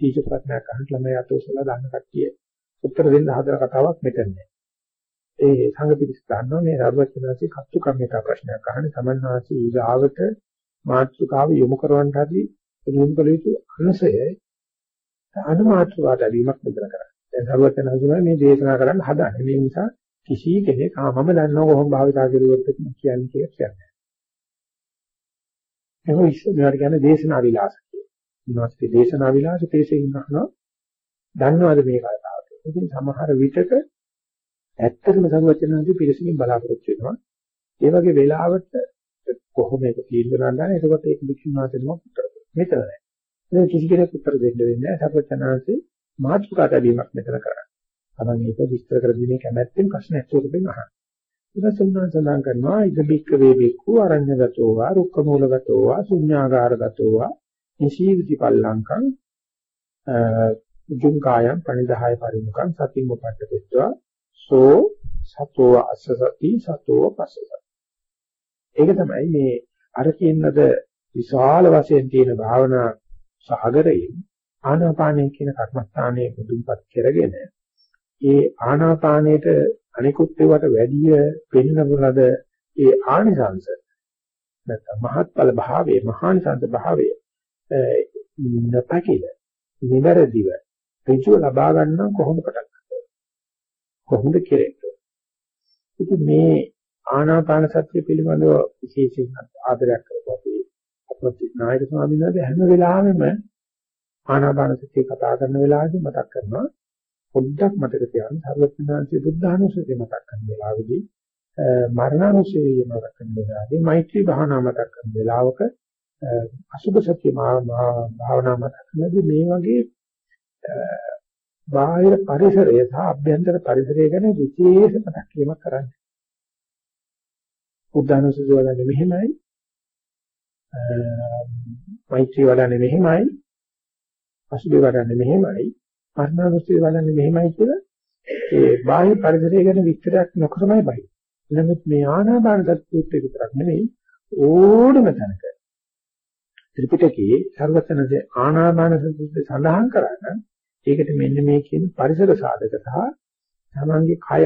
තීජ ප්‍රශ්නයක් අහන්න ළමයි අතෝසලා දාන්න කට්ටිය උත්තර දෙන්න හදන කතාවක් මෙතන නෑ. ඒ සංඝ පිරිස දන්නවා මේ සර්වඥන්සේ කත්තු කම්මිතා ප්‍රශ්නයක් අහන්නේ සමන්වාසී ඊගාවට මාත්‍රිකාව යොමු කරවන්න හරි යොමු කළ යුතු අංශය අනුමාත්‍රවාද වීමක් මෙතන කරන්නේ. දැන් සර්වඥන්සේ මේ දේශනා කරන්න හදන්නේ. මේ නිසා කිසි කෙනෙක් ආ මම දන්නවා කොහොම භාවිතා කරුවොත් කියන්නේ කියලා කියන්නේ. ඒක ඉස්සරහට කියන්නේ දේශනා විලාස කියලා. ඊළඟට දේශනා විලාස තේසෙකින් අහනවා දන්නවද මේ කතාව? ඉතින් සමහර විටක ඇත්තටම සංවචනාදී පිළිසින් බලාපොරොත්තු වෙනවා. ඒ වගේ වෙලාවට කොහොම ඒක තීන්දුව ගන්න එතකොට ඒක වික්ෂුණාතෙම උත්තර මෙතන නෑ. ඒක කිසි කෙනෙක් උත්තර දෙන්න වෙන්නේ නැහැ. සංවචනාදී මාතෘකා ගැනීමක් මෙතන කරන්නේ. තමන් ඒක විස්තර කර දීමේ කැමැත්තෙන් ප්‍රශ්නයක් උත්තරෙන් අහන්න. ඊට සම්මාන සඳහන් කරනවා ඉද බික්ක වේ බික්කු අරඤ්‍යගතෝ වා රුක්ක මූලගතෝ වා ශුඤ්ඤාගාරගතෝ වා නිශීවිති පල්ලංකං උජුං කායම් පණිදාය පරිමුඛං සතිම්ම පට්ඨපෙත්වා සෝ සතෝ අස්සසති සතෝ පස්සසති. ඒක තමයි මේ අර කියනද විශාල වශයෙන් තියෙන භාවනා සාගරයෙන් ආනාපානය කියන කර්මස්ථානයේ මුදුන්පත් කරගෙන ඒ ආනාපානයට අනිකුත් ඒවට වැඩිය පෙන්නවලද ඒ ආනිසංශ නැත්නම් මහත්ඵල භාවයේ මහානිසංශ භාවයේ නැපකිල නිවැරදිව ඍජුව ලබා ගන්න කොහොම පටන් කොහොමද කෙරෙන්නේ. ඉතින් මේ ආනාපාන සතිය පිළිබඳව විශේෂයෙන් ආදරයක් කරපුවා අපි අපේ නායක ස්වාමීන් වහන්සේ හැම වෙලාවෙම ආනාපාන සතිය කතා කරන වෙලාවදී මතක් කරනවා පොඩ්ඩක් මතක තියාගන්න සර්වඥාන්සේ බුද්ධානුස්සතිය මතක් කරන වෙලාවේදී මරණානුස්සතිය මතක් කරන වෙලාවේදී මෛත්‍රී භාවනා මතක් කරන වෙලාවක අසුභ සත්‍ය භාවනා මතක් කරනදී මේ වගේ බාහිර පරිසරය සහ අභ්‍යන්තර පරිසරය ගැන විශේෂ මතක් කිරීමක් කරන්නේ. බුද්ධානුස්සතිය වලන්නේ මෙහෙමයි. මෛත්‍රී වලන්නේ මෙහෙමයි. අසුභ වලන්නේ මෙහෙමයි. මරණානුස්සතිය වලන්නේ මෙහෙමයි කියලා ඒ බාහිර පරිසරය ගැන විස්තරයක් නොකරමයි බයි. නමුත් මේ ආනාපාන සතිය විතරක් නෙවෙයි ඕනම තැනක ත්‍රිපිටකයේ සර්වඥන්සේ ආනාපාන සතිය සඳහන් කරා ඒකට මෙන්න මේ කියන පරිසර සාධක සහ තමන්ගේ කය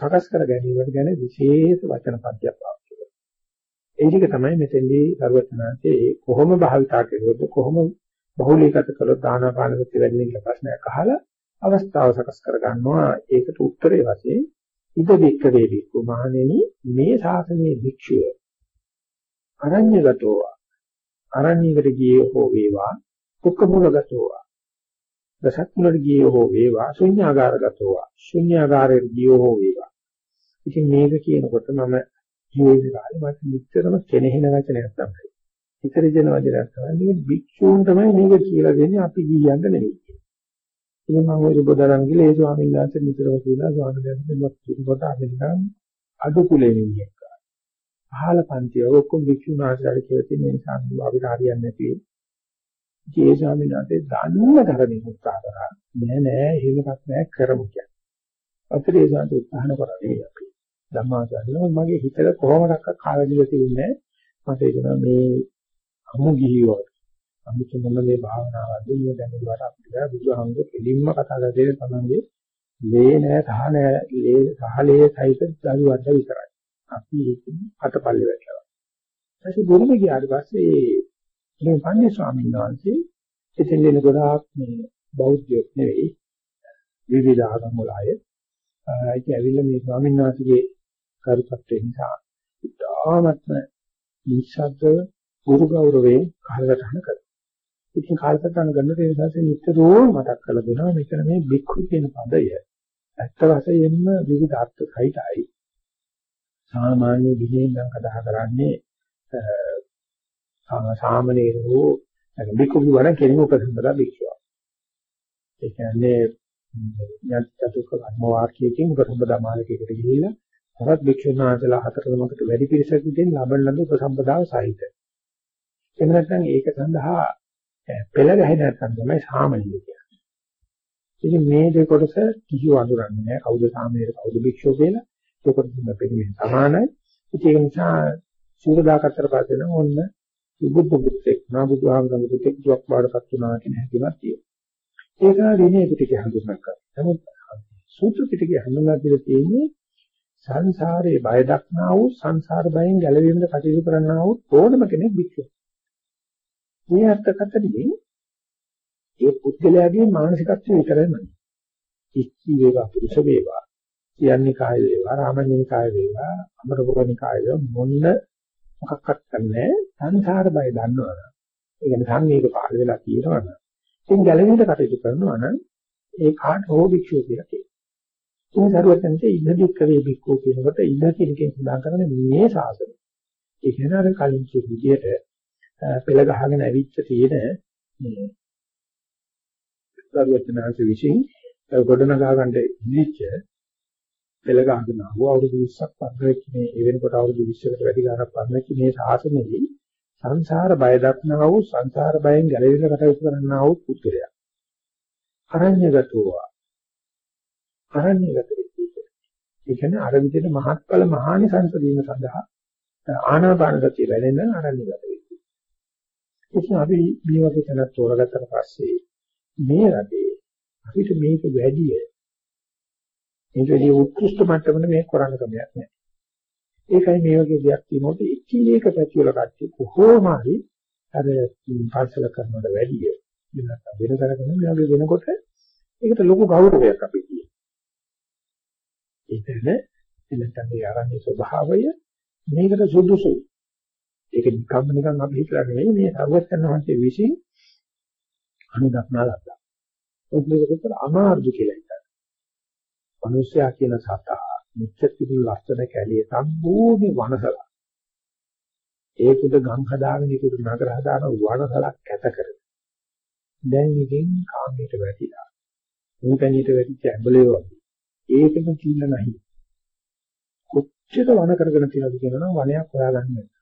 සකස් කර ගැනීමට ගැන විශේෂ වචන පද්‍යයක් පාවිච්චි කරනවා. ඒ ටික තමයි මෙතෙන්දී සර්වඥාන්සේ කොහොම භාවිතා කරුවොත් කොහොම බහුලීගත කළොත් ආනාපාන සතිය වැඩි වෙන කියලා ප්‍රශ්නයක් අහලා අවස්ථාව සකස් කර ගන්නවා. ඒකට උත්තරේ වශයෙන් ඉද වික්කවේ වික්කු මහණෙනි මේ ශාසනයේ භික්ෂුව අරඤ්‍යගතෝ අරණ්‍යයකට ගියේ හෝ වේවා කුක්ක මුලගතෝ දසක් මුලට ගියේ හෝ වේවා ශුන්‍යාගාරගතෝ ශුන්‍යාගාරයට ගියෝ හෝ වේවා. ඉතින් මේක කියනකොට මම ජීවිත කාලේ මට නිතරම කෙනෙහින වචනයක් තමයි ඉතර ජන වචනයක් තමයි මේ භික්ෂූන් තමයි මේක කියලා දෙන්නේ අපි ගියන්න නෙවෙයි ඉතින් මම ওই සුබදරන් ගිහලා ඒ ස්වාමීන් වහන්සේ නිතරම කියලා ස්වාමීන් වහන්සේ මත් කිව්වට අපි නිකන් අඩු කුලේ මිනිහෙක් පහළ පන්තිය ඔක්කොම භික්ෂුන් වහන්සේලාට කියලා තියෙන නිසා අපිට හරියන්නේ නැති වෙයි. ඒ ස්වාමීන් වහන්සේ දන්න ධර්මයෙන් උත්සාහ කරා. නෑ නෑ එහෙම එකක් නෑ කරමු කියන්නේ. අපිට ඒ සාන්ත උත්සාහන කරන්නේ අපි. ධම්මාචාර්යව මගේ හිතට කොහොමඩක්ක කාවැදිලා තිබුණේ මට හිතෙනවා මේ අමු ගිහියෝ අමුතු මොන මේ භාවනාවද මේ දැනුවාට අපිට බුදුහාමුදුරු කෙලින්ම කතා කරලා තමන්ගේ ලේ නෑ සහ නෑ ලේ සහ ලේ සහිත දරුවන්ට විතරයි. අපි අතපල්ලේ වැටලා. ඊට බුරුම ගියාට පස්සේ මේ පන්දි ස්වාමීන් වහන්සේ ඉතින් වෙන ගොඩාක් මේ බෞද්ධයෙක් නෙවෙයි විවිධ ආගම් වල අය. ඒක ඇවිල්ලා මේ ස්වාමීන් වහන්සේගේ කරුත්වය නිසා ඉතාමත්ම නිශ්ශබ්දව ගුරු ගෞරවයෙන් කාලසටහන කරනවා. ඉතින් කාලසටහන ගන්නට ඒ නිසා නිතරම මතක් කරලා දෙනවා මෙතන මේ බික්ඛු කියන පදය ඇත්ත වශයෙන්ම විවිධ අර්ථ සහිතයි. සාමාන්‍ය විදිහෙන් නම් කතා කරන්නේ සාමනීරෝ බිකු වර කෙනෙකු උපසම්පදා භික්ෂුව. ඒ කියන්නේ යත් චතුක කර්ම වාක්‍යයෙන් උපසම්පදා මාර්ගයකට ගිහිල්ලා තවත් භික්ෂුන් වහන්සේලා හතරමකට වැඩි පිරිසක් විදිහින් ලබන ලද උපසම්පදාව සහිත. එහෙම නැත්නම් ඒක සඳහා පෙළ ගැහෙන නැත්නම් තමයි සාමනීය කියන්නේ. ඉතින් මේ දෙක කොටස කිසි වඳුරන්නේ නැහැ. කවුද සාමනීය කවුද භික්ෂුව කියලා. ඒකට දුන්න පිළිමේ සමානයි. ඒක නිසා සූරදාකතර පස්සේ නම් ඔන්න බුද්ධ පුත්‍රෙක් නා බුදුහාමරගේ පුත්‍රෙක් දුක් බාඩපත් වුණා කියන හැකියාවක් තියෙනවා. ඒක දිනේ පිටකේ හඳුන්වන්න කරා. නමුත් සූත්‍ර පිටකේ හඳුන්වා දීලා තියෙන්නේ සංසාරේ බය දක්නා වූ සංසාර බයෙන් ගැලවීමට කටයුතු කරන්නා වූ ඕනම කෙනෙක් භික්ෂුව. මේ අර්ථකථනයේ ඒ පුද්ගලයාගේ මානසිකත්වය විතරයි නෑ. ඉච්ඡි වේවා පුරුෂ වේවා කියන්නේ කාය වේවා රාමණේ කාය වේවා අමරපුරණි කාය මොන්න මොකක්වත් නැහැ සංසාර බය දන්නවනම් ඒ කියන්නේ සංවේග පාල වෙලා තියෙනවනම් ඉතින් ගැලවෙන්න කටයුතු කරනවා නම් ඒ කාට හෝ භික්ෂුව කියලා කියනවා. මේ සරුවචන්සේ ඉන්නදික් කරේ භික්ඛු කියනකොට ඉන්න කෙනකින් සඳහන් කරන්නේ මේ ශාසනය. ඒ කියන්නේ අර කලින් කිව්ව විදිහට පෙළ ගහගෙන ඇවිච්ච තියෙන මේ සරුවචනාංශ විශ්ින් ගොඩනගා ගන්න ඉලිච්ච පෙළ ගහගෙන ආව අවුරුදු 20ක් පරණ මේ ඒ වෙනකොට අවුරුදු 20කට වැඩි ගානක් පරණ මේ ශාසනයේ සංසාර බය දක්නා වූ සංසාර බයෙන් ගැලවෙන්න කටයුතු කරන්නා වූ පුද්ගලයා. අරඤ්‍යගතව. අරඤ්‍යගත වෙන්නේ. ඒ කියන්නේ අර විදිහට මහත්ඵල මහානි සංසදීම සඳහා ආනාපාන සතිය වැඩෙන්න අරඤ්‍යගත වෙන්නේ. ඉතින් අපි මේ වගේ තැනක් තෝරගත්තට පස්සේ මේ රටේ අපිට මේක වැඩිය මේක වැඩි උත්කෘෂ්ඨ මට්ටමකට මේක කරන්න ක්‍රමයක් නැහැ. ඒකයි මේ වගේ දෙයක් තියෙනකොට එක එක පැති වල කට්ටිය කොහොම හරි අර පාසල කරනවට වැඩිය වෙනත් වෙන කරගෙන මේ වගේ වෙනකොට ඒකට ලොකු ගෞරවයක් අපි කියනවා. ඒතන එලෙන්ටන් ඒ ආරණ්‍ය ස්වභාවය මේකට සුදුසුයි. ඒක නිකම්ම නිකන් අපි හිතලා නෙවෙයි මේ සර්වඥ වහන්සේ විසින් අනුදක්නා ලද්දා. ඔබලකට අමාරුද කියලා හිතන්න. මිනිස්යා කියන සතා මෙච්චර තිබුණු ලස්සන කැලිය සම්පූර්ණ වනසලා. ඒකුද ගම් හදාගෙන ඒකුද නගර හදාන වනසලක් කැත කරගෙන. දැන් ඉතින් කාමයට වැටිලා. මුතැනියට වැටිච්ච ඇඹලේ වගේ. ඒකම කිල්ල නැහැ. කොච්චර වන කරගෙන තියනද කියනවා වනයක් හොයාගන්න බැහැ.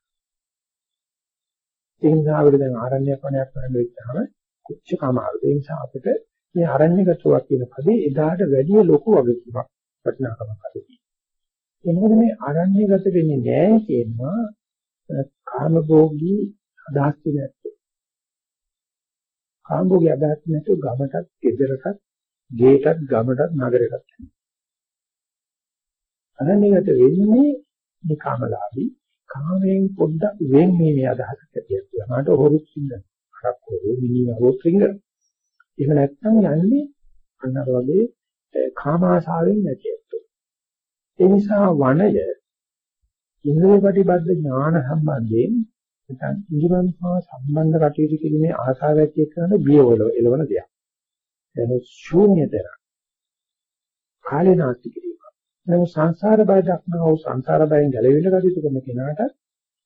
ඒ නිසා අපිට දැන් ආරණ්‍යයක් වනයක් කරන්න වෙච්චාම කොච්චර අමාරුද. ඒ නිසා අපිට මේ ආරණ්‍යගතවක් කියන පදේ එදාට වැඩි ලොකු වගකීමක් වටිනාකමක් ඇති. ඒ මොකද මේ ආරණ්‍යගත වෙන්නේ නැහැ කියනවා කාමභෝගී අදහස් නැත්තේ. කාමභෝගී අදහස් නැතු ගමටත්, ගෙදරටත්, ගේටත්, ගමටත්, නගරයටත්. අරණ්‍යගත වෙන්නේ මේ කාමලාභී කාමයෙන් පොඩ්ඩක් වෙන් මේ අදහසක් ඇතිවෙනවා. මට හොරුත් සින්න. අරක් හොරු මිනිහවොත් රිංග. එහෙම නැත්නම් යන්නේ අන්න අර වගේ කාම ආශාවෙන් නැතිවෙතු. ඒ නිසා වනය ඉන්ද්‍රිය ප්‍රතිබද්ධ ඥාන සම්බන්ධයෙන් නැත්නම් ඉන්ද්‍රයන් හා සම්බන්ධ කටයුතු කිරීමේ ආශාව ඇති කරන බියවල එළවන දෙයක්. එන ශූන්‍යතර. කාලේ නාස්ති කිරීම. නමුත් සංසාර බය දක්නා වූ සංසාර බයෙන් ගැලවෙන්න කටයුතු කරන කෙනාට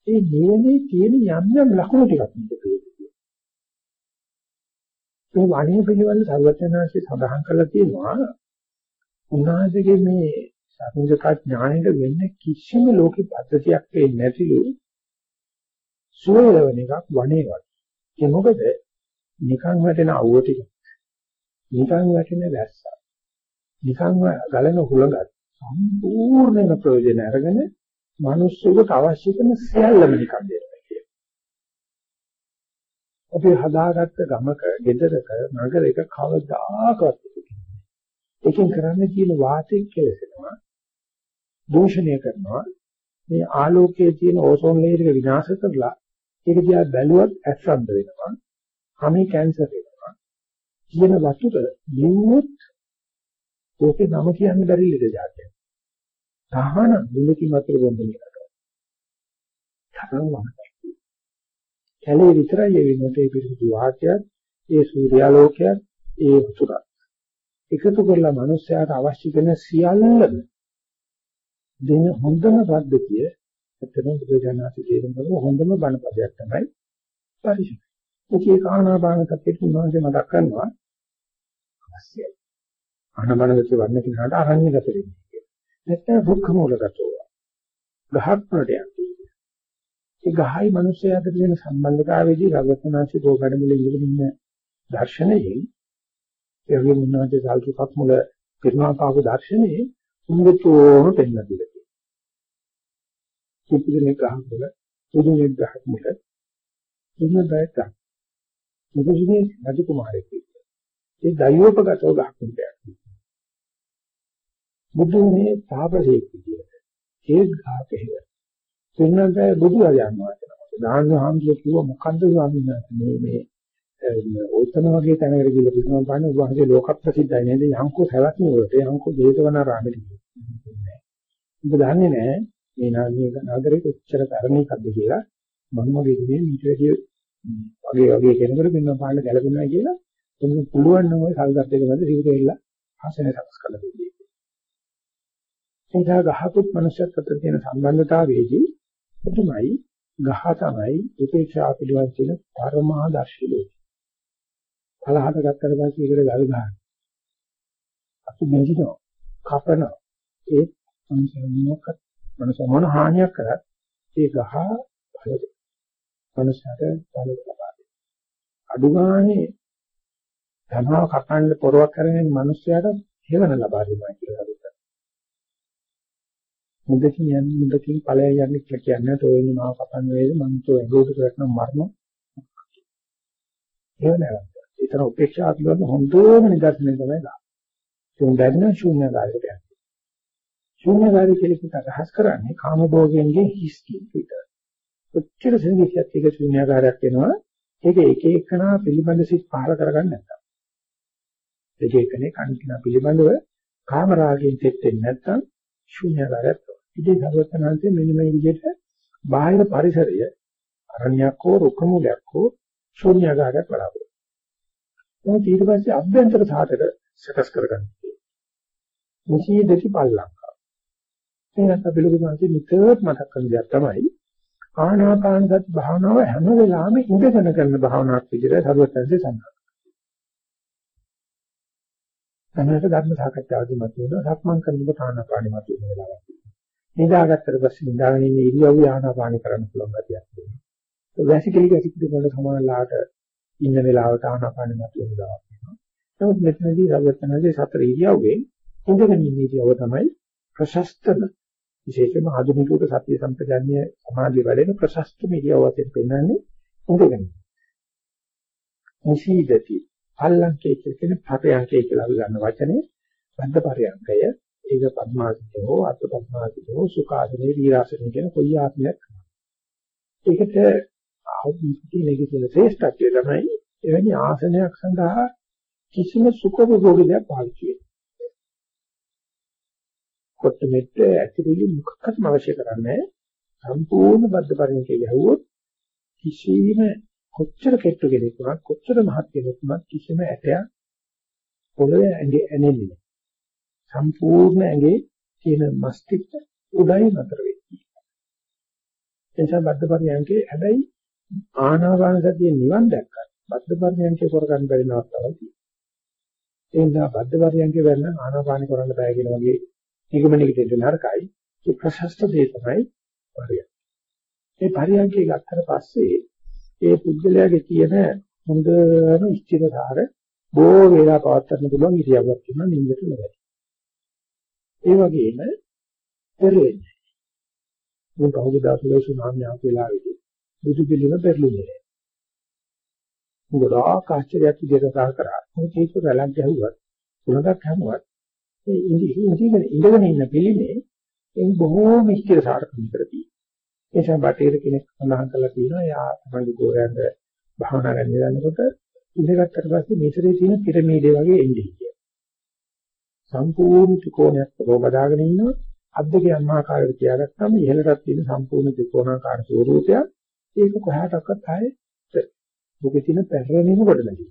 ඒ නිවනේ තියෙන යම් යම් ලක්ෂණ ටිකක් මේකේ. මේ වණේ පිළිවෙල සර්වඥාන්සේ සඳහන් කරලා තියෙනවා. උන්වහන්සේගේ මේ සම්මුතික ඥාණයට වෙන්නේ කිසිම ලෝක පද්ධතියක් වෙන්නේ නැතිලු. සුවයලවන එකක් වණේ වගේ. ඒ මොකද? නිකන් වැටෙන අවුව ටික. නිකන් වැටෙන වැස්ස. නිකන් ගලන හුලඟක් සම්පූර්ණයෙන්ම ප්‍රයෝජන අරගෙන මිනිස්සුන්ට අවශ්‍ය කරන සියල්ලම නිකන් දෙනවා කියන්නේ. අපි හදාගත්ත ගමක, ගෙදරක, නගරයක කවදාකවත් එකකින් කරන්නේ තියෙන වාතය කෙලසෙනවා. දූෂණය කරනවා. මේ ආලෝකයේ තියෙන ඕසෝන් ලේයර් එක විනාශ කරලා ඒක දිහා බැලුවත් ඇස්රද්ද වෙනවා. හැමේ කැන්සර් වෙනවා. කියන වතුර ලිව්වොත් ඕකේ නම කියන්න බැරි ලෙඩ જાතියක්. තහන මුලකින් වතුර බොන්න එකට. තරම් වහයි. කැලේ විතරයි වෙන්නේ ඒ පිරිසිදු වාක්‍යයක්, ඒ සූර්යාලෝකයක්, ඒ වතුරක්. එකතු කරලා මිනිස්යාට අවශ්‍ය කරන සියල්ලම දෙන හොඳම පද්ධතිය ඇත්තටම බුදුජානක තේරුම් ගන්න හොඳම බණ පදයක් තමයි පරිශුද්ධ. ඔකේ කාණාපාන සතිය උන්වහන්සේ මතක් කරනවා අවශ්‍යයි. ආනමනගත වන්න කෙනාට අරණ්‍යගත වෙන්නේ. නැත්නම් දුක්ඛ මූලගතව. ගහක් වලට යන්නේ. ඒ ගහයි මිනිස්යාට තියෙන සම්බන්ධතාවයේදී රගතනාසි ගෝකඩ මුල ඉඳගෙන ඉන්න දර්ශනයේ ඒ වගේ මුන්නන්ගේ සල්සුපක් මුල පිරුණාපාක දර්ශනයේ උන්ගතෝම පෙන්නලා තියෙනවා. සුපුදුනේ ගහක් මුල, සුදුනේ ගහක් මුල ඉන්න බයත. මුදුනේ රජ කුමාරයෙක්. ඒ දයෝපගතව ගහක් මුලයක්. බුදුනේ තාපසයෙක් විදියට ඒ ගාතේව සින්නන්ට බුදු රජාණන් වහන්සේ දාන හාමුදුරුවෝ කිව්ව මොකද්ද ස්වාමීන් වහන්සේ? මේ මේ ඔතන වගේ තැනකට ගිහලා පිටුම පාන්නේ උභාගේ ලෝක ප්‍රසිද්ධයි නේද? යංකෝ සවැත් නුවරට යංකෝ ජේතවනාරාමෙට ඔබ දන්නේ නැහැ මේ නාගික නගරේ කොච්චර තරණයක්ද කියලා. මම වගේ ඉන්නේ ඊට වැඩි වගේ වගේ කෙනෙකුට පිටුම පාන්න ගැලපෙනවා කියලා. ඔන්න පුළුවන් නම් ওই සල්ගත් දෙක මැද සිවුරෙල්ල ආසනය සකස් කරලා දෙන්නේ. එනිසා ගහකුත් මනුෂ්‍යත් අතර තියෙන සම්බන්ධතාවයේදී පුදුමයි ගහ තමයි උපේක්ෂා පිළිවන් කියන පරමාදර්ශී ලෝකය. පළහට ගත්තට පස්සේ ඒකට ගල් ගන්න. අපි මෙදිනවා කපනවා. ඒ මනුෂ්‍යමනක මනුෂ්‍ය මොන හානියක් කරත් ඒ ගහ බලද. මනුෂ්‍යට බලද ලබා දෙනවා. අඩු ගානේ ධනාව කපන්න පොරවක් කරගෙන මනුෂ්‍යයාට හේවන ලබා දෙනවා කියලා මුදකින් යන්නේ මුදකින් ඵලය යන්නේ කියලා කියන්නේ තෝරන්නේ මාව කපන්න වේද මම තෝ එගොඩ කරන මරණ ඒව නෑ ඒතර උපේක්ෂා පිළිබඳ හොඳම නිදර්ශනය තමයි ගන්න. තුන්දැන්න ශූන්‍යකාරයට යන්නේ. ශූන්‍යකාරය කියලා අදහස් කරන්නේ කාම භෝගයෙන්ගේ හිස් කීපිට. ඔච්චර සංගීතයක් එක ශූන්‍යකාරයක් වෙනවා. ඒක එක එකනා පිළිබඳ සිත් පහල කරගන්න නැත්තම්. එක එකනේ කණිකන පිළිබඳව කාම රාගයෙන් තෙත් වෙන්නේ නැත්තම් ශූන්‍යකාරයක්. ඉතින් සර්වඥාන්සේ මෙන්න මේ විදිහට බාහිර පරිසරය අරණ්‍යයක් හෝ රුක්ක මූලයක් හෝ ශූන්‍යකාරයක් බලාපොරොත්තු. මොකද ඊට පස්සේ අභ්‍යන්තර සාතක සකස් කරගන්න. මුසීදති පල්ලංකා. එනත් අපි ලොකු සංසි නිතරම මතක් කරන දෙයක් තමයි ආනාපාන සති භාවනාව හැම වෙලාවෙම ඉඳගෙන කරන භාවනාවක් විදිහට සරුවත්යන්සේ සඳහන්. තමයි ධර්ම සාකච්ඡාවදී මත වෙනවා සක්මන් කරනකොට ආනාපානෙ මත වෙන වෙලාවක්. නිදාගත්තට පස්සේ නිදාගෙන ඉන්න ඉරියව්ව ආනාපානෙ කරන්න පුළුවන් ගැතියක් තියෙනවා. වැසිකිලි ගැසිකිලි වල සමානලාට ඉන්න වෙලාවට ආනාපානෙ මත වෙන වෙලාවක් වෙනවා. නමුත් මෙතනදී සරුවත්යන්සේ සතර ඉරියව්වේ ඉඳගෙන ඉන්න ඉරියව්ව තමයි ප්‍රශස්තම විශේෂයෙන්ම ආධුනිකවට සතිය සම්පජන්‍ය සමාධිය වැඩෙන ප්‍රශස්ත මිදියව වශයෙන් පෙන්වන්නේ ඉඳගෙන. මුසීදති අල්ලංකේ කියන පරයන්කේ කියලා අපි ගන්න වචනේ බද්ධ පරයන්කය ඒක පద్මාසිතෝ අත් පද්මාසිතෝ සුඛාසනේ වීරාසනේ කියන කොයි ආත්මයක් ඒකට ආධුනිකයේ කියන ශ්‍රේෂ්ඨත්වය තමයි එවැනි ආසනයක් සඳහා කිසිම සුඛ භෝගයක් පාවිච්චි වෙන්නේ කොට මෙට්ට ඇතිරිලි මොකක්වත්ම අවශ්‍ය කරන්නේ සම්පූර්ණ බද්ධ පරිණතය ගැහුවොත් කිසිම කොච්චර කෙට්ටු කෙනෙක් වුණත් කොච්චර මහත් කෙනෙක් වුණත් කිසිම ඇටයක් පොළවේ ඇඟේ ඇනෙන්නේ නැහැ. සම්පූර්ණ ඇඟේ තියෙන මස්තිෂ්ක උඩයි නතර වෙන්නේ. එනිසා බද්ධ පරිණතයේ හැබැයි ආනාපාන සතිය නිවන් දැක්කත් බද්ධ පරිණතයේ කරගන්න බැරි අවස්ථාවක් තියෙනවා. ඒ නිසා බද්ධ පරිණතයේ වෙන්න ආනාපාන කරන්න බෑ කියන වගේ නිගමනයකට එන්න නරකයි. ඒ ප්‍රශස්ත දේ තමයි පරියන්ක. මේ පරියන්කේ ගත්තට පස්සේ ඒ පුද්ගලයාගේ තියෙන හොඳම ස්ථිරතාවර බොහෝ වේලා පවත්වන්න පුළුවන් ඉරියව්වක් තියෙනවා නිින්දට නොවැටි. ඒ වගේම පෙරෙන්නේ. මේ කවුද දාසලෝ සුනාමිය ආපු වෙලාවේදී බුදු පිළිම පෙරළුනේ. ගොඩාක් ආශ්චර්යයක් විදිහට සාහ කරා. මොකද ඒක රැලක් ගැහුවත්, උලඟක් හැමුවත් මේ ඉඳගෙන ඉඳගෙන ඉන්න පිළිමේ ඒ බොහෝම ඉස්තිර සාරකම් කරපී. ඒ නිසා බටේර කෙනෙක් සඳහන් කරලා තියෙනවා යා තමයි ගෝරයන්ද භාවනා කරන්න යනකොට ඉඳගත්තට පස්සේ මේසරේ තියෙන පිරමීඩේ වගේ එන්නේ කියලා. සම්පූර්ණ ත්‍රිකෝණයක් රෝබදාගෙන ඉන්නවා අත් දෙක අන්මාකාරයට තියාගත්තම ඉහළටත් තියෙන සම්පූර්ණ ත්‍රිකෝණාකාර ස්වරූපයක් ඒක කොහාටවත් ආයේ මොකද තියෙන පැරණිම කොට නැති.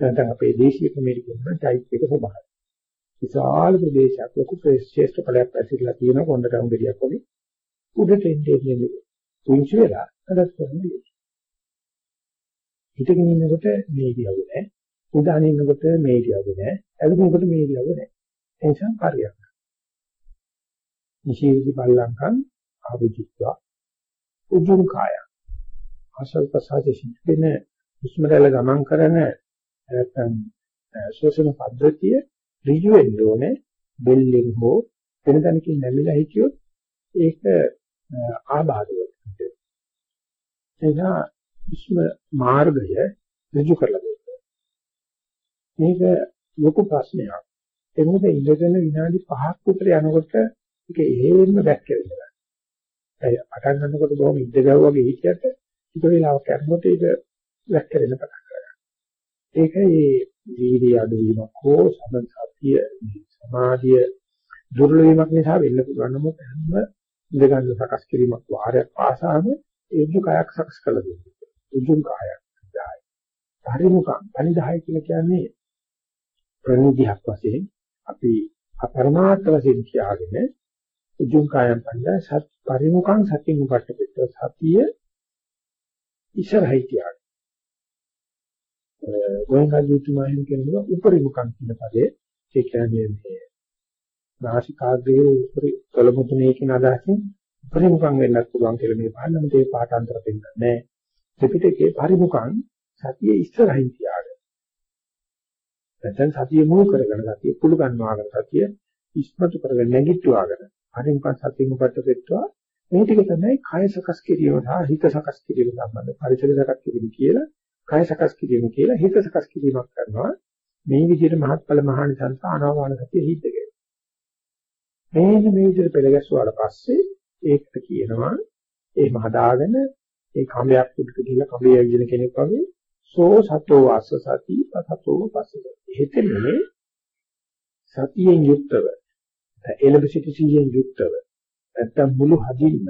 නැත්නම් අපේ දේශීය ක්‍රමයක කියන ටයිප් එක ස්වභාවය. විශාල ප්‍රදේශයක් ලොකු ශ්‍රේෂ්ඨ ඵලයක් ඇතිරලා තියෙන කොණ්ඩ කම්බිරියක් වගේ උඩට එන්නේ කියන්නේ පුංචි වෙලා හදස් කරන්නේ. හිතගෙන ඉන්නකොට මේ ඉරියව්ව නැහැ. උදාන ඉන්නකොට මේ ඉරියව්ව නැහැ. ඇවිදිනකොට මේ ඉරියව්ව නැහැ. ඒ නිසා පරියක්. නිශීදි බල්ලංකම් ආභිජිත්වා උජුං කාය. ආසල් ප්‍රසාදේ සිටින උස්මරල ගමන් කරන නැත්නම් ශෝෂණ පද්ධතිය ඍජු වෙන්න ඕනේ බෙල්ලෙන් හෝ වෙන තැනකින් නැමිලා හිටියොත් ඒක ආබාධයක් එනිසා විශ්ව මාර්ගය ඍජු කරලා දෙන්න. මේක ලොකු ප්‍රශ්නයක්. ඒ මොකද ඉඳගෙන විනාඩි 5ක් විතර යනකොට ඒක එහෙම දැක්කෙනවා. ඒ පටන් ගන්නකොට බොහොම ඉඳ ගැව්වා හිටියට ටික වෙලාවක් යනකොට ඒක වැක්කෙන්න පටන් ගන්නවා. ඒක ඒ වීර්ය අඩුවීමක් හෝ සතිය සමාධිය දුර්වල වීමක් නිසා වෙන්න පුළුවන් නමුත් හැම ඉඳගන්න සකස් කිරීමක් වාරයක් පාසාම ඒජු කයක් සකස් කළ දෙන්නේ. උජුම් කායක් දායි. පරිමුඛං පරිදාය කියලා කියන්නේ ප්‍රනිධියක් වශයෙන් අපි අපරමාර්ථ වශයෙන් කියාගෙන උජුම් කායම් පරිදාය සත් පරිමුඛං සතින් උපට්ඨ සතිය ඉස්සරහයි තියාගන්න. ගෝයන්කා ජීතුමායන් කියනවා උපරිමුඛං කියන පදේ ඒ කියන්නේ මේ නාසිකාග්‍රයේ උපරි කොළමුතුනේ කියන අදහසින් උපරිමුඛං වෙන්නත් පුළුවන් කියලා මේ පාඩම තේ පාඨාන්තර දෙන්නේ නැහැ. ත්‍රිපිටකේ පරිමුඛං සතිය ඉස්සරහින් තියාගෙන. නැත්නම් සතිය මුල් කරගෙන සතිය පුළු ගන්නවාගෙන සතිය ඉස්මතු කරගෙන නැගිට්ටුවාගෙන පරිමුඛං සතිය මුකට පෙට්ටුවා. මේ ටික තමයි කය සකස් කිරීම සහ හිත සකස් කිරීම සම්බන්ධ පරිසර සකස් කිරීම කියලා කය සකස් කිරීම කියලා හිත සකස් කිරීමක් කරනවා. මේ විදිහට මහත්ඵල මහානිසංස ආනාපාන සතිය හිතගෙන මේන මේ විදිහට පෙළගැස්සුවාට පස්සේ ඒකට කියනවා එහෙම හදාගෙන ඒ කඹයක් උඩට ගිහලා කඹේ ඇවිදින කෙනෙක් වගේ සෝ සතෝ වාස සති පතතෝ පස්සද එහෙතෙන්නේ සතියෙන් යුක්තව එළඹ සිටි සිහියෙන් යුක්තව නැත්තම් මුළු හදින්ම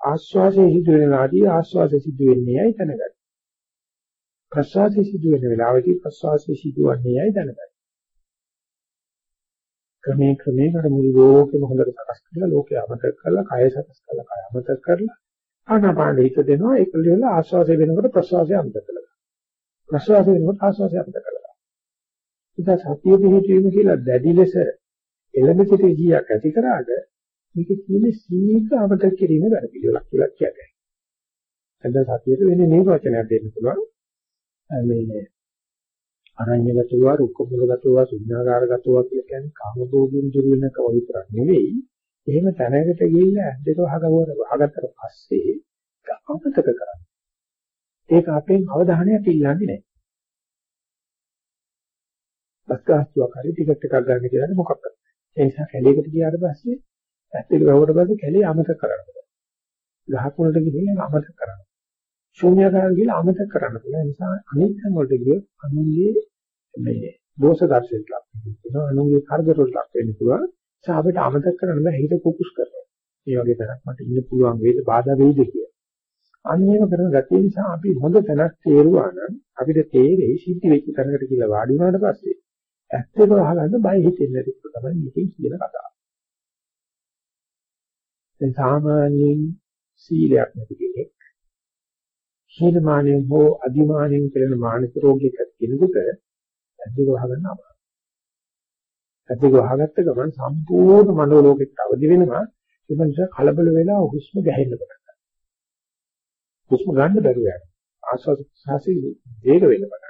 ආස්වාදයේ සිදු වෙන නාදී ආස්වාදයේ සිදු වෙන්නේයි දැනගන්න. ප්‍රසවාසයේ සිදු වෙන වෙලාවදී ප්‍රසවාසයේ සිදුවන්නේයි දැනගන්න. ක්‍රමයෙන් ක්‍රමයෙන් අර මුළු ලෝකෙම හොඳට සකස් කරලා ලෝකය අමතක කරලා කය සකස් කරලා කය අමතක කරලා ආනාපාන හිත දෙනවා ඒක වල ආස්වාදයේ වෙනකොට ප්‍රසවාසය අමතක කරලා. ප්‍රසවාසය වෙනකොට ආස්වාදය අමතක කරලා. ඉතින් සතිය පිහිටීම කියලා දැඩි ලෙස එළඹ සිට ජීයක් ඇති කරාට මේක කියන්නේ සීක අමතක කිරීම වැඩ පිළිවෙලක් කියලා කියන්නේ. එතන සතියට වෙන්නේ නිර්වචනයක් දෙන්න පුළුවන්. මේ අරඤ්‍යගතව, රුක්කමුලගතව, ශුන්‍යාකාරගතව කියලා කියන්නේ කාමභෝගින් දුරු වෙන කව විතරක් නෙවෙයි. එහෙම තැනකට ගිහිල්ලා ඇද්දක වහගවර වහගත්තට පස්සේ අමතක කරන්නේ. ඒක අපෙන් අවධානයක් ඉල්ලන්නේ නැහැ. බස්කාස්තුවක් හරි ටිකට් එකක් ගන්න කියලා මොකක්ද? ඒ නිසා කැලේකට ගියාට පස්සේ ඇත්තට ගහුවට පස්සේ කැලේ අමතක කරන්න බෑ. ගහක් වලට ගිහින් අමතක කරන්න. ශූන්‍යකාරන් ගිහලා අමතක කරන්න පුළුවන්. ඒ නිසා අනිත් තැන් වලට ගියොත් අනුන්ගේ මේ දෝෂ දර්ශනයක් ලක් වෙනවා. අනුන්ගේ කරදර වලට ලක් වෙන්න පුළුවන්. ඒ අපිට අමතක කරන්න බෑ හිත කුකුස් කරනවා. මේ වගේ තැනක් මට ඉන්න පුළුවන් වේද බාධා වෙයිද කියලා. අන්නේම කරන ගැතිය නිසා අපි හොඳ තැනක් තේරුවා නම් අපිට තේරෙයි සිද්ධ වෙච්ච තැනකට කියලා වාඩි වුණාට පස්සේ ඇත්තම අහගන්න බය හිතෙන්නේ නැති තමයි මේකෙන් කියන කතාව. දැන් සාමාන්‍යයෙන් සීලයක් නැති කෙනෙක් හීනමානෙන් හෝ අදිමානෙන් කියන මානසික රෝගයක කෙනෙකුට ඇද්දක වහගන්න අමාරුයි. ඇද්දක වහගත්ත ගමන් සම්පූර්ණ මනෝලෝකෙට අවදි වෙනවා. ඒ නිසා කලබල වෙලා හුස්ම ගැහෙන්න පටන් ගන්නවා. හුස්ම ගන්න බැරුව යනවා. ආස්වාද සාසි වේග වෙන්න පටන් ගන්නවා.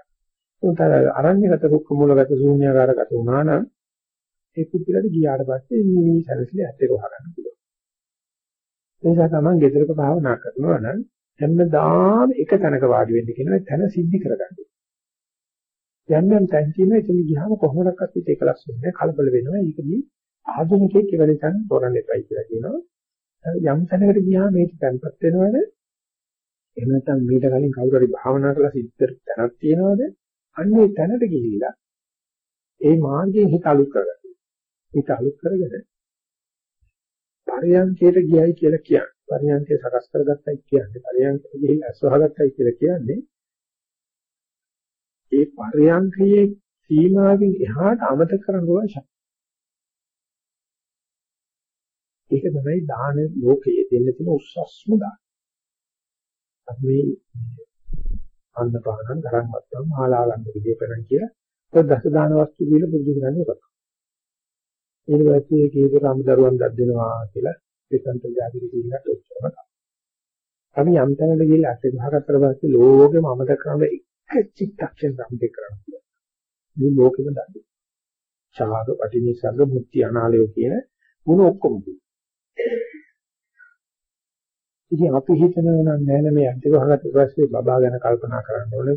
උන්තර අරණ්‍යගත රුක්ක මූලගත ශූන්‍යාකාරගත වුණා නම් ඒ පුද්ගලට ගියාට පස්සේ මේ සැරසිලි ඇත්තට වහගන්න පුළුවන්. ඒ නිසා තමයි ගෙදරක භාවනා කරනවා නම් හැමදාම එක තැනක වාඩි වෙන්න කියනවා තැන සිද්ධි කරගන්න. යම් යම් තැන් තියෙනවා එතන ගියාම කොහොමදක්වත් හිත එකලස් වෙන්නේ කලබල වෙනවා. ඒකදී ආධුනිකයෙක් කියලා තැන තෝරන්න එපයි කියලා කියනවා. යම් තැනකට ගියාම මේක තැන්පත් වෙනවද? එහෙම නැත්නම් මීට කලින් කවුරු හරි භාවනා කරලා සිද්දට තැනක් තියෙනවද? අන්න ඒ තැනට ගිහිල්ලා ඒ මාර්ගයෙන් හිත අලුත් කරගන්න. හිත අලුත් කරගෙන පරියන්කයට ගියයි කියලා කියන්නේ. පරියන්කය සකස් කරගත්තයි කියන්නේ. පරියන්කයට ගිහින් අස්වහගත්තයි කියලා කියන්නේ. ඒ පරියන්කයේ සීමාවෙන් එහාට අමතක කරන්න ඕන ශක්තිය. ඒක තමයි දාන ලෝකයේ දෙන්න තියෙන උස්සස්ම දාන. අපි අන්නපානන් ධර්මවත්වම් මහලාගන්න විදේපරන් කියලා ඒ දස දාන වස්තු කියලා පුරුදු කරන්නේ ඔකට. ඊට පස්සේ කීප රාමදරුවන් දත් දෙනවා කියලා දෙසන්ත ජාතික කීලකට ඔච්චරම තමයි. අපි යම් තැනකට ගිහලා අත් ගහකට පස්සේ ලෝකෙම අමතක කරන එක චිත්තක්ෂණ සම්පේ කරනවා. මේ ලෝකෙම දන්නේ. ඡාග පටිනිසග්ග මුක්ති අනාලය කියන මොන ඔක්කොම ඉතින් අපි හිතනවා නම් නෑ නෑ මේ අත් ගහකට පස්සේ බබා ගැන කල්පනා කරන්න ඕනේ.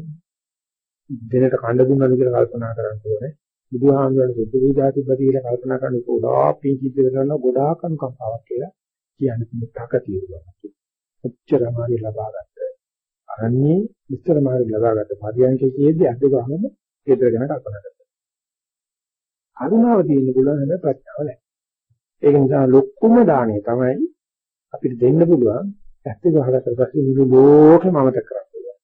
දෙනට කණ්ඩ දුන්නාද කියලා කල්පනා කරන්න ඕනේ. බුදුහාමුදුරනේ සුද්ධ විජාති ප්‍රතිවිල කල්පනා කරන ගොඩාක් පිංචිද්ද වෙනවා ගොඩාක් අනුකම්පාවක් කියලා කියන්නේ තක తీරුවා. ඔච්චර මාගේ ලබාගත්ත අරන්නේ විස්තර මාගේ ලබාගත්ත පරියන්කේ කියේදී අද ගහම ගෙදර ගැන කල්පනා කරනවා. කරුණාව තියෙන පුළුවන් හැබැයි ප්‍රඥාව නැහැ. ඒක නිසා ලොකුම දාණය තමයි අපිට දෙන්න පුළුවන් ඇත්ත ගහකට පස්සේ මුළු ලෝකෙම අමතක කරන්න පුළුවන්.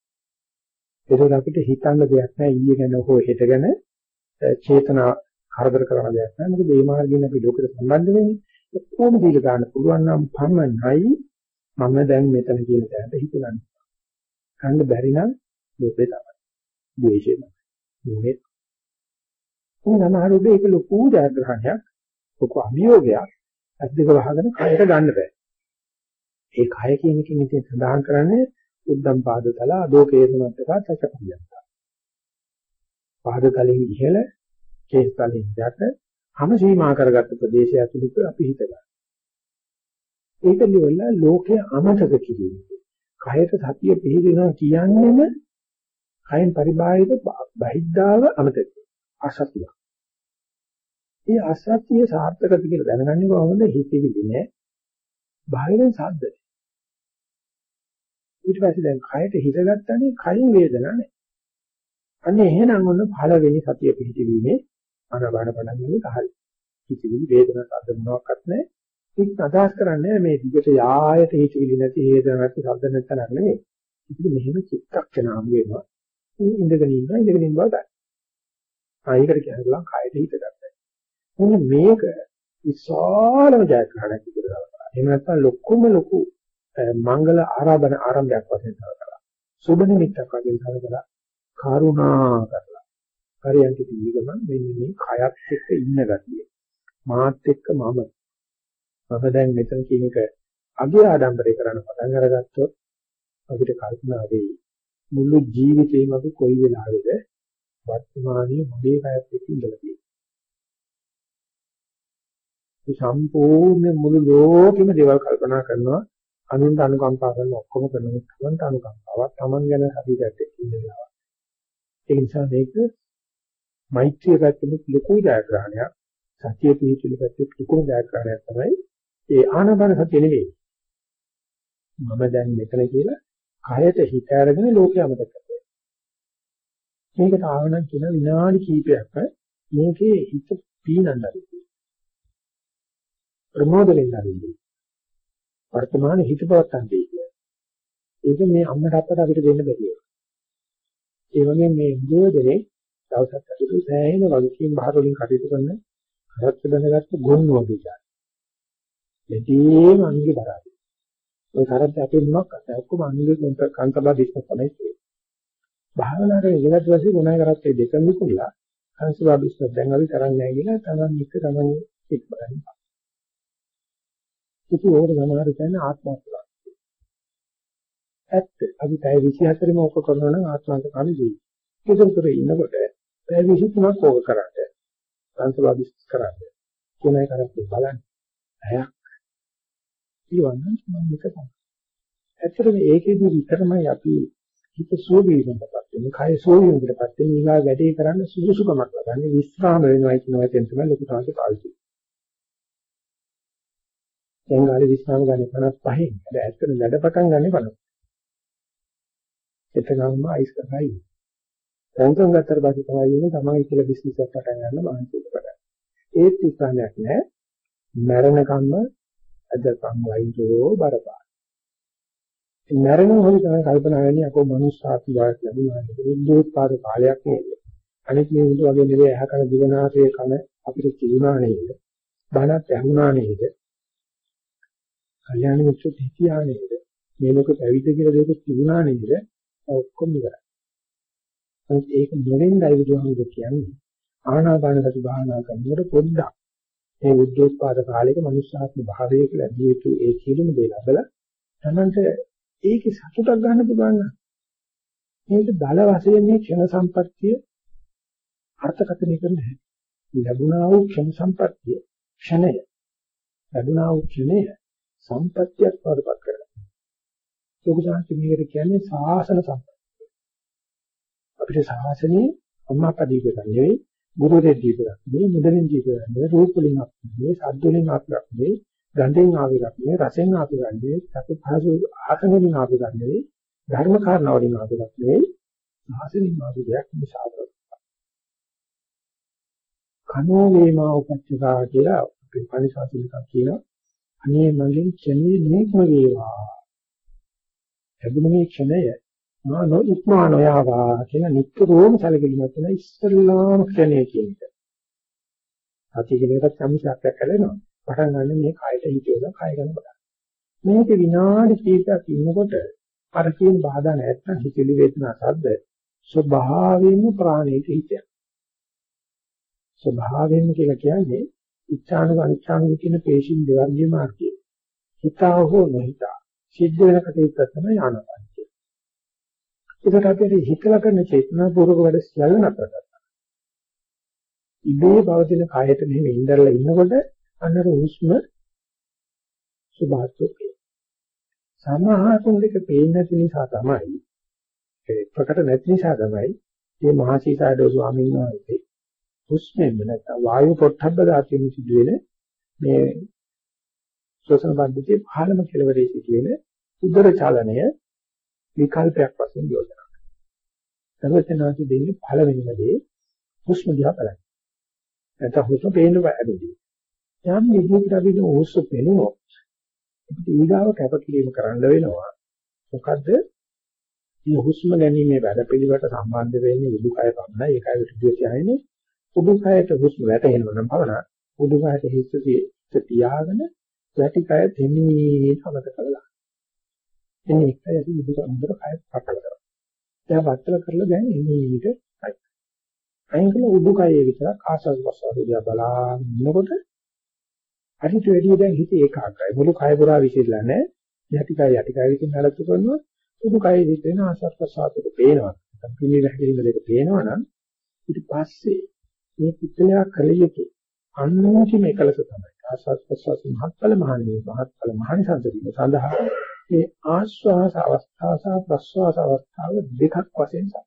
ඒක අපිට හිතන්න දෙයක් නැහැ ඊයේ ගැන හෝ හෙට ගැන චේතනා කරදර කරන දෙයක් නෑ. මොකද මේ මාර්ගයෙන් අපි ලෝකෙට සම්බන්ධ වෙන්නේ. කොහොම දීලා ගන්න පුළුවන් නම් පමණයි මම දැන් මෙතන කියන තැනට හිතගන්න. ගන්න බැරි නම් ලෝකේ තමයි. ද්වේෂය තමයි. මොනේ. උන් අමාරුද ඒක ලොකු ජයග්‍රහණයක්. ලොකු අභියෝගයක්. අද්දක වහගෙන කයට ගන්න බෑ. ඒ කය කියන එකෙන් ඉතින් සඳහන් කරන්නේ උද්දම් පාදතල අදෝකේසමත්තක සචපියක්. පාද තලෙන් ඉහළ කේස් තලෙන් යට හැම සීමා කරගත්ත ප්‍රදේශය ඇතුළත අපි හිතගන්න. ඒක නිවල ලෝකයේ අමතක කිරීම. කයට සතිය පිළිදෙනවා කියන්නේම කයෙන් පරිබාහිර බහිද්ධාව අමතක. අසතිය. මේ අසතිය සාර්ථකද කියලා දැනගන්නේ කොහොමද හිතෙවිලි නෑ. බාහිරින් සද්ද. ඊට පස්සේ දැන් කයට හිතගත්තනේ කයින් වේදනාවක් නෑ. අන්න එහෙනම් ඔන්න පළවෙනි සතිය පිහිටීමේ අනබන පණන්නේ හරි. හිතවිලි වේදනාවක් අද මොනවාක්වත් නැහැ. ඒක අදහස් කරන්නේ මේ දිගට යායට හිතවිලි නැති හේතන නැති ශබ්ද නැත්නම් නෙමෙයි. ඉතින් මෙහෙම චිත්තක්ෂණාම වෙනවා. ඉඳගෙන ඉන්නවා ඉඳගෙන ඉන්න බව ගන්න. ආ ඒකට කියනවා කායයට හිත ගන්න. මොන මේක විශාලම ජයග්‍රහණයක් විදිහට කරලා. එහෙම නැත්නම් ලොකුම ලොකු මංගල ආරාධන ආරම්භයක් වශයෙන් කරලා. සුබ නිමිත්තක් වශයෙන් කරලා කරුණා කරලා. හරියන්ට දීගම මෙන්න මේ කයත් එක්ක ඉන්න ගතිය. මාත් එක්ක මම මම දැන් මෙතන කියන එක අගේ ආඩම්බරේ කරන්න පටන් අරගත්තොත් අපිට කල්පනා වෙයි මුළු ජීවිතේම අපි කොයි වෙලාවෙද වර්තමානයේ මගේ කයත් එක්ක ඉඳලා තියෙන්නේ. මේ සම්පූර්ණ මුළු ලෝකෙම දේවල් කල්පනා කරනවා අනුන්ට අනුකම්පා කරන ඔක්කොම කරනවා තමන්ට අනුකම්පාවක් තමන් ගැන හදිසියට ඉඳලා. ඒ නිසා මේක මෛත්‍රිය පැත්තෙන් ලොකු ජයග්‍රහණයක් සතිය පිහිටුල පැත්තේ ලොකු ජයග්‍රහණයක් තමයි ඒ ආනබන සතිය නෙවෙයි. මම දැන් මෙතන කියලා කයට හිත අරගෙන ලෝකය අමතක කරනවා. මේකට ආවනම් කියන විනාඩි කිහිපයක් මේකේ හිත පීනන්නයි. ප්‍රමෝදලෙන් හරින්නේ. වර්තමාන හිත පවත්තන්නේ කියන්නේ. ඒක මේ අම්මට අප්පට අපිට දෙන්න බැහැ. ඒ වගේම මේ ගෝදරේ දවසක් අතුරු සෑහෙන වගකීම් බහර වලින් කටයුතු කරන කරත් බඳගත්තු ගොන් වගේ ජාති. මෙතේම අංගේ බරයි. ඔය කරත් අපේ මොනක් අත ඔක්කොම අංගේ කාන්තබා බිස්නස් තමයි තියෙන්නේ. භාවනාවේ ඉගෙනත් පස්සේ ගුණය කරත් ඒ දෙකම විකුණලා කාන්තබා බිස්නස් දැන් අපි කරන්නේ නැහැ කියලා තමන් එක්ක තමන් එක් බලන්න. කිසි ඕකට සමහර කියන්නේ ආත්මස්ථා. ඇත්ත. අපි පැය 24ම ඕක කරනවා නම් ආත්මන්ත කාලේ ජීවි. කිසිතර ඉන්නකොට පැය 23ක් ඕක කරාට සංසවාදි කරාට කොනයි කරන්නේ බලන්න. ඇයක්. ඊවන්නම් මම මේක තමයි. ඇත්තටම ඒකේදී විතරමයි අපි හිත සෝවිවෙන්නපත් වෙන්නේ. කය සෝවිවෙන්නපත් වෙන්නේ. ඊගා වැඩේ කරන්න සුදුසුකමක් ලබන්නේ විස්රාම වෙනවා කියන වචෙන් තමයි ලොකු තාක්ෂණික පාවිච්චි දැන් ගාලේ විස්්‍රාම ගන්න 55න්. හැබැයි ඇත්තටම වැඩ පටන් ගන්න 50. එතනම අයිස් කරයි. සංකම් ගත්තට පස්සේ තමයි වෙන්නේ තමයි කියලා බිස්නස් එකක් පටන් ගන්න මානසික පටන්. ඒත් ඉස්සන්නයක් නෑ. මරණ කම්ම අදකම් වයින්තෝ බරපාර. මරණ හොරි තමයි කල්පනා වෙන්නේ අපෝ මනුස්සාති වායක් ලැබුණා නේද? දුක්පාද කාලයක් නේද? අනිත් මේ විදිහ වගේ නෙවෙයි ඇහ කන දිවනාසය කන අපිට තිබුණා නේද? බණත් ඇහුණා නේද? කල්යාණ මිත්‍ර තිතියා නේද? මේ ලෝක පැවිදි කියලා දෙයක් තිබුණා නේද? ඔක්කොම ඉවරයි. ඒක නොවෙන්නයි බුදුහාමුදුරු කියන්නේ. ආනාපාන සති භාවනා කරනකොට පොඩ්ඩක් මේ බුද්ධෝත්පාද කාලයක මනුෂ්‍යාත්ම භාවයක ලැබිය යුතු ඒ සියලුම දේ ලැබලා තමන්ට ඒකේ සතුටක් ගන්න පුළුවන් නම් මේක දල වශයෙන් මේ ක්ෂණ සම්පත්තිය අර්ථකථනය කරන්න ලැබුණා වූ ක්ෂණ සම්පත්තිය ක්ෂණය ලැබුණා වූ ක්ෂණය සම්පත්තියක් වඩපත් කරගන්න. සෝකසාන්ති මේකට කියන්නේ සාසන සම්පත්තිය. අපිට සාසනේ අම්මා පදීක නෙවෙයි ගුරු දෙවියෙක් මේ මුදලින් ජීවිතය රූප වලින් අපේ ශබ්ද වලින් අපේ ගන්ධෙන් ආවිරන්නේ රසෙන් ආවිරන්නේ සතු පහසු ආසන වලින් ආවිරන්නේ ධර්ම කාරණා වලින් ආවිරන්නේ ආසනින් ආවිරයක් නිසාද කනෝ වේමා උපච්චකා කියලා අපේ පරිසාසිකක් කියනවා අනේ මගෙන් ක්ෂණේ නික්ම වේවා ලැබුණ මේ ක්ෂණය මා නොඉක්මා නොයාවා කියන නිතරම සැලකිලිමත් වෙන ඉස්සල්ලාම ක්ෂණය කියන එක. සතිය කියන එකට සම්සාරයක් කළේනවා. පටන් ගන්න මේ කයට හිතේලා කය ගැන බලන්න. මේක විනාඩි කිහිපයක් ඉන්නකොට අර කියන බාධා නැත්තම් හිතලි වේදනා සද්ද ස්වභාවයෙන්ම ප්‍රාණයට හිතයක්. ස්වභාවයෙන්ම කියලා කියන්නේ ඉච්ඡානුක අනිච්ඡානුක කියන පේශින් දෙවර්ගයේ මාර්ගය. හිතා හෝ නොහිතා සිද්ධ වෙන කටයුත්ත තමයි ආනපන. ඒකට අපිට හිතලා කරන චේතනාපූර්වක වැඩ සියල්ල නතර කරනවා. ඉබේ පවතින කායයට මෙහෙම ඉඳලා ඉන්නකොට අන්නර හුස්ම සුභාත්වකේ. සමහතුන් දෙක පේන්නේ නැති නිසා තමයි ඒ ප්‍රකට නැති නිසා තමයි මේ මහසීසාරදෝ ස්වාමීන් වහන්සේ හුස්මෙන් නැත්නම් වායු පොට්ටබ්බ ධාතුවෙන් සිදුවෙන මේ ශ්වසන පද්ධතියේ පහළම කෙලවරේ සිදුවෙන උදර චලනය විකල්පයක් වශයෙන් යෝජනා කරනවා. සර්වඥාන්සේ දෙන්නේ පළවෙනිම දේ හුස්ම දිහා බලන්න. නැත්නම් හුස්ම පේන්න බැහැ. යම් විදිහකට අපි ඕස්ස පෙනුනොත් අපිට ඊගාව කැපකිරීම කරන්න වෙනවා. මොකද මේ හුස්ම ගැනීමේ වැඩ පිළිවෙලට සම්බන්ධ වෙන්නේ උඩුකය පමණයි. ඒකයි විදිය කියන්නේ උඩුකයට හුස්ම වැටෙනවා නම් පවනා උඩුකයට හිත තියාගෙන වැටිකය දෙමී සමත කළා. එන්නේ එකයි අපි උඩුක අnder කය පටල කරා. දැන් වත්තල කරලා දැන් එමීට අයින් කළ උඩුකයේ විතරක් ආසස් වස්වාද දිහා බලාගෙන ඉන්නකොට අනිත් වැඩි දැන් හිත ඒකාග්‍රයි. මුළු කය පුරා විසිරලා නැහැ. යටිකය යටිකය විසින් නලතු කරනවා. උඩුකයේ හිත වෙන ආසස් වස්වාදෙක පේනවා. පිළිල හැකිලිම දෙක පේනවා නම් ඊට පස්සේ මේ පිටලයා කල යුතු අන්නෝචිම එකලස තමයි. ආසස් වස්වාස මහත්ඵල මහණිය මහත්ඵල මහණිසංස දීම සඳහා මේ ආශ්වාස අවස්ථාව සහ ප්‍රශ්වාස අවස්ථාව දෙකක් වශයෙන් සම්.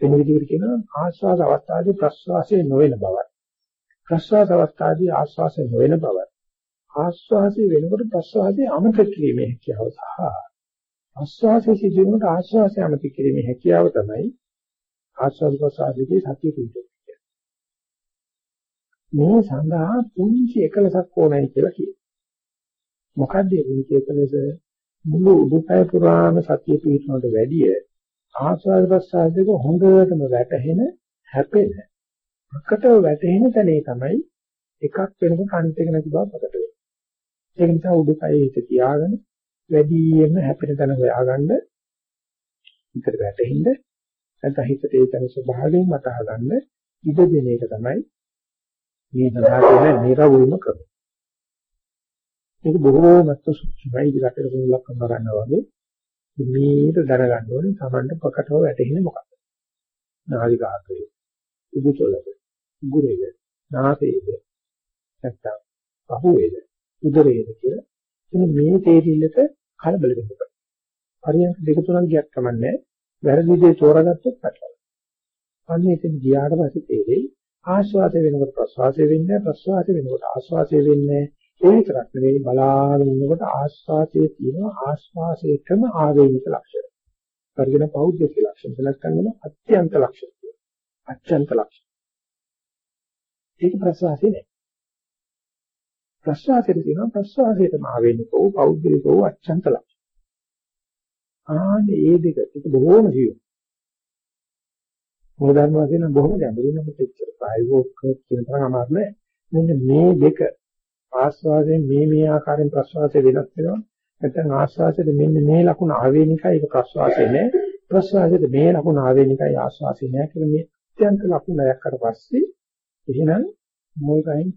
වෙන විදිහට කියනවා ආශ්වාස අවස්ථාවේ ප්‍රශ්වාසයේ නොවන බවයි. ප්‍රශ්වාස අවස්ථාවේ ආශ්වාසයේ නොවන බවයි. ආශ්වාසයේ වෙනකොට ප්‍රශ්වාසයේ අමතක කිරීමේ හැකියාව සහ ආශ්වාසයේ සිදුවීමට ආශ්වාසය අමතක කිරීමේ හැකියාව තමයි ආශ්වාස ප්‍රශ්වාසයේ සතිය පිටුපිට. මේ සඳහා පුංචි එකලසක් ඕනයි කියලා කියනවා. මොකද්ද මේ පුංචි එකලස? මුළු උඩුකය පුරාම සතිය පිටුනට වැඩිය ආස්වාද ප්‍රසආද දෙක හොඳටම වැටහෙන හැපෙන ප්‍රකටව වැටෙන තැනේ තමයි එකක් වෙනකොට අනිත් එක නැති බව ප්‍රකට වෙන්නේ. ඒක නිසා උඩුකයේ හිත තියාගෙන වැඩියෙන්ම හැපෙන තැන හොයාගන්න හිතට වැටෙන්න නැත්නම් හිතට ඒ තැන ස්වභාවයෙන් මතහ ගන්න ඉඩ දෙන එක තමයි මේ සඳහා කියන නිර්වුල්ම ක්‍රමය. මේක බොහෝමත්ම සුසුමයි ඉලක්ක කරලා කරනවා වගේ මේක දැනගන්න ඕනේ Tamanට ප්‍රකටව වැටෙන්නේ මොකක්ද? නාලිකාග්‍රේ, උඩුතලද, උගුරේද, නාසයේද, නැත්තම් පහුවේද, උදරයේද කියලා. එන්න මේ තේරිල්ලට කලබල වෙන්න බෑ. පරියන්ක දෙක තුනක් ගියක් කමන්නේ වැරදි දේ තෝරාගත්තොත් පැටලෙනවා. අන්න එතන ගියාට පස්සේ තේරෙයි ආශ්වාසය වෙනකොට ප්‍රශ්වාසය වෙන්නේ ප්‍රශ්වාසය වෙනකොට ආශ්වාසය වෙන්නේ ඒ විතරක් නෙවෙයි බලාගෙන ඉන්නකොට ආස්වාදයේ තියෙන ආස්වාසයේකම ආවේනික ලක්ෂණ. පරිගණ පෞද්ගලික ලක්ෂණ සලක් කරන අත්‍යන්ත ලක්ෂණ. අත්‍යන්ත ලක්ෂණ. ඒක ප්‍රසවාසයේ නෑ. ප්‍රසවාසයේ තියෙන ප්‍රසවාසයේම ආවේනික වූ පෞද්ගලික වූ අත්‍යන්ත ලක්ෂණ. ආනේ මේ දෙක ඒක බොහොම ජීව. මොකදන් වශයෙන් බොහොම ගැඹුරින් අපිට එච්චර ප්‍රායෝගික කියන තරම් අමාරු නෑ. මෙන්න මේ දෙක ආස්වාදයෙන් මේ මේ ආකාරයෙන් ප්‍රස්වාසය වෙනස් වෙනවා. නැත්නම් ආස්වාදයේ මෙන්න මේ ලකුණ ආවේනිකයි ඒක ප්‍රස්වාසයේ නෑ. ප්‍රස්වාසයේ මේ ලකුණ ආවේනිකයි ආස්වාසයේ නෑ කියලා මේ අත්‍යන්ත ලකුණ දැක්කට පස්සේ එහෙනම් මොකයින්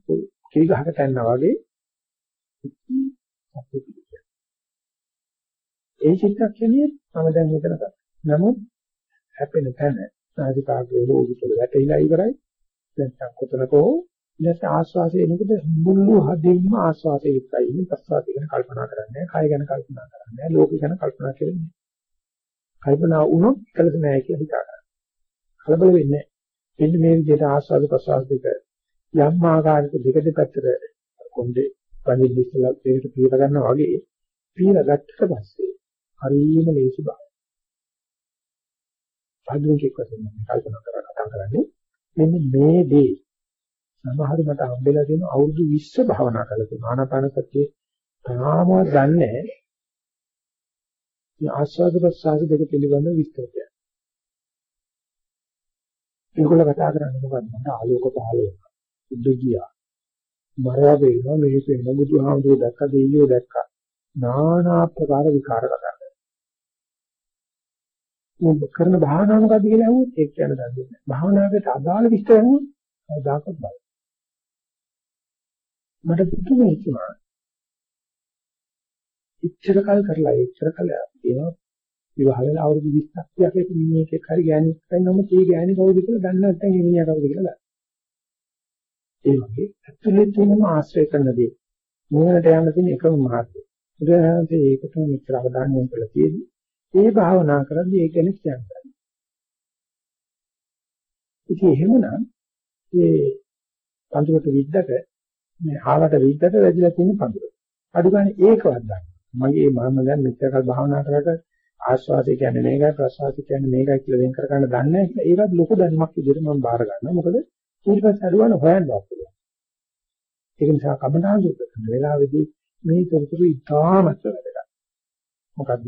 කිරි ගහකට යනවා වගේ ඒ චිත්තක්ෂණයේ මම දැන් මෙතන නමුත් හැපෙන තැන සාධිකාග්‍රේ රෝගිතල වැටහිලා ඉවරයි. නැත්නම් කොතනකෝ ඊට ආස්වාසය එනකොට මුළු හදින්ම ආස්වාසය විතරයි ඉන්නේ ප්‍රසවාසය ගැන කල්පනා කරන්නේ කය ගැන කල්පනා කරන්නේ ලෝකෙ ගැන කල්පනා කරන්නේ කල්පනා වුණොත් කලස නැහැ කියලා හිතා ගන්න. කලබල වෙන්නේ නැහැ. එන්න මේ විදිහට ආස්වාද ප්‍රසවාස දෙක යම් ආකාරයක දෙක දෙපැත්තට කොණ්ඩේ පණිවිඩ ඉස්සලා දෙකට පීර ගන්නවා වගේ පීර ගත්තට පස්සේ හරියම ලේසි බව. ආධුනිකයෙක් වශයෙන් කල්පනා කරලා කතා කරන්නේ මෙන්න මේ දේ සමහර මට හම්බෙලා තියෙන අවුරුදු 20 භාවනා කරලා තියෙනවා. ආනාපාන සතිය තාමවත් දන්නේ මේ ආස්වාද ප්‍රසආස දෙක පිළිබඳව විස්තර කියන්න. ඒගොල්ලෝ කතා කරන්නේ මොකද්ද? මට ආලෝක පහළ වෙනවා. සුද්ධ ගියා. මරයා වෙනවා මිනිස් වෙනවා බුදුහාමුදුරුවෝ දැක්ක දෙයියෝ දැක්කා. নানা ආකාර විකාර කතා කරනවා. මොකද කරන භාවනාව මොකද්ද කියලා අහුවොත් ඒක කියන්න දන්නේ නැහැ. භාවනාවකට අදාළ විස්තර අහුවොත් කවදාකවත් බලන්න. මට පුදුම හිතුණා. ඉච්ඡර කල් කරලා ඉච්ඡර කල් ඒවා විවාහ වෙලා අවුරුදු 20ක් 30ක් එක මිනිහෙක් හරි ගෑණියෙක් වෙනම ඒ ගෑණි කවුද කියලා දන්නේ නැත්නම් ඒ මිනිහා කවුද කියලා දන්නේ. ඒ වගේ ඇතුලේ තියෙනම ආශ්‍රය කරන දේ මොනකට යන්න තියෙන එකම මාර්ගය. උදාහරණයක් ඒකටම මෙච්චර අවධානය යොමුලා තියෙන්නේ. ඒ භාවනා කරද්දී ඒක ගැන කියන්නේ. ඉතින් එහෙමනම් ඒ පන්තිකට විද්දක මේ ආවට විද්දට වැදිලා තියෙන පඳුර. අඩු ගන්න ඒකවත් ගන්න. මගේ මම දැන් මෙච්චර කල් භාවනා කරලා ආස්වාදය කියන්නේ මේකයි ප්‍රසවාසය කියන්නේ මේකයි කියලා වෙන් කර ගන්න දන්නේ නැහැ. ඒකත් ලොකු දැනුමක් විදිහට මම බාර ගන්නවා. මොකද ඊට පස්සේ අඩුවන හොයන්න පුළුවන්. ඒක නිසා කමඨාන් සුද්ධ කරන වෙලාවේදී මේ තොරතුරු ඉතාමත් වැදගත්. මොකද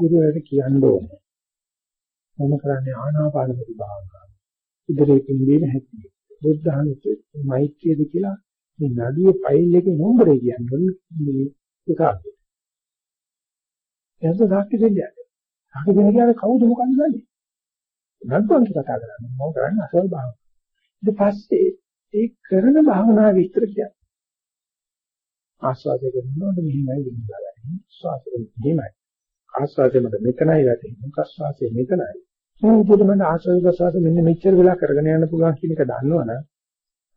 ගුරුවරට කියන්න ඕනේ. මම කරන්නේ ආනාපාන සති භාවනාව. ඉදිරියේ පින්දීන හැටි. බුද්ධහනුත් මෛත්‍රියද කියලා මේ නඩුවේ ෆයිල් එකේ නෝම්බරේ කියන්නේ මේ උසාවියට. එතකොට සාක්ෂි දෙන්නේ. සාක්ෂි දෙන්න කියන්නේ කවුද මොකක්ද දන්නේ? නඩුවන් කතා කරන්නේ මොකද කරන්නේ අසල් භාවනාව. ඊට පස්සේ ඒ කරන භාවනාව විස්තර කියන්නේ. ආස්වාදය කරනකොට මෙහිමයි විඳලා ශ්වාසය මෙහිමයි. ආස්වාදය මත මෙතනයි වැටෙන්නේ. ප්‍රස්වාසය මෙතනයි. මේ විදිහට මම ආස්වාද ප්‍රස්වාස මෙන්න මෙච්චර වෙලා කරගෙන යන්න පුළුවන් කියන එක දන්නවනම්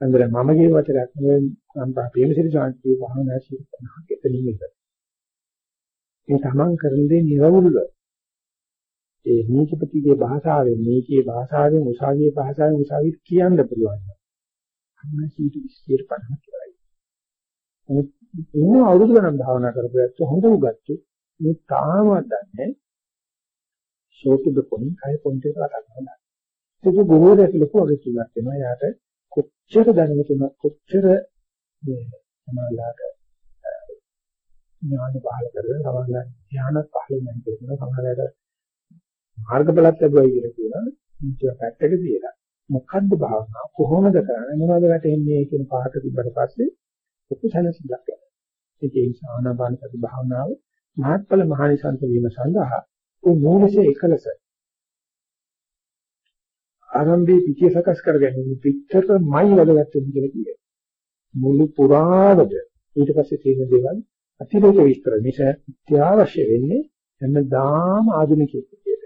අnder මම කිය වචනයක් නෙවෙයි මම ප්‍රේමසිරි සාන්තිය වහනා ශීර්ෂණක් එතනින් ඉවරයි. මේ තමන් කරන දේ නිර්වුල්ව ඒ නීතිපතිගේ භාෂාවෙන් නීතියේ භාෂාවෙන් උසාවියේ භාෂාවෙන් උසාවියට කියන්න පුළුවන්. අන්න සීතු 50 කියලායි. ඉන්න අවුරුදු ගණන් භාවනා කරපුවාත් හොඳ උගත්තු මේ තාමත් දන්නේ short the point high point එක කතා කරනවා. ඒක බොහෝදට ලොකු අගතුලක් වෙනවා. යාට කොච්චර දැනුම තුනක් කොච්චර මේ සමාලාට ඥාන පහල කරගෙන සමාලාට ඥාන පහල වෙන කියන සමාලාට මාර්ගඵලත් ලැබුවයි කියලා කියනවා. මේක පැත්තක තියලා මොකද්ද භාවනාව කොහොමද කරන්නේ මොනවද වැටෙන්නේ කියන පාඩක තිබ්බට පස්සේ ලොකු සැලසිල්ලක් යනවා. ඒ නිසා ආනාපාන සති භාවනාව මහත්ඵල මහානිසංස වීම සඳහා ඒ මූලිකයේ එකලස ආරම්භයේ පිටිය සකස් කර ගැනීම පිටතරමයි වැඩගත් වෙන්නේ කියලා කියනවා. මුළු පුරාවට ඊට පස්සේ තියෙන දේවල් අතිරේක විස්තර නිසා අත්‍යවශ්‍ය වෙන්නේ හැමදාම ආධුනිකයෙක් විදියට.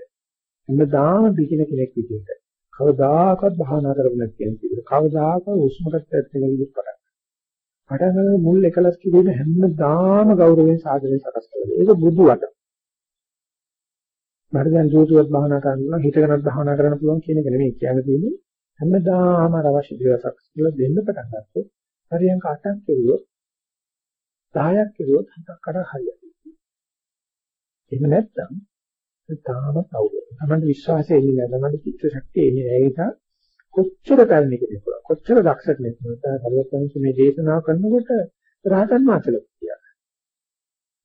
හැමදාම බිකින කෙනෙක් විදියට. කවදාකවත් භාවනා කරගෙන නැති කෙනෙක් විදියට. කවදාකවත් උස්මකට ඇත්තක විදියට පටන් පටන් ගන්න මුල් එකලස් කිරීම හැමදාම ගෞරවයෙන් සාදරයෙන් සකස් කරලා. ඒක බුදු වට. මට දැන් ජෝතිවත් භාවනා කරන්න හිතකනත් භාවනා කරන්න පුළුවන් කියන එක නෙමෙයි කියන්න තියෙන්නේ. හැමදාම අවශ්‍ය දේවල් සකස් කරලා දෙන්න පටන් ගත්තොත් හරියන් කාටක් කෙරුවොත් 10ක් කෙරුවොත් හතක් කර හරියයි. එහෙම නැත්නම් තාම අවුල. තමයි විශ්වාසය එන්නේ නැහැ. තමයි චිත්ත ශක්තිය එන්නේ නැහැ. ඒක කොච්චර කරන්න කෙනෙක් කොච්චර දක්ෂ කෙනෙක් වුණත් මේ දේශනාව කරනකොට රහතන් වහන්සේලා කියනවා.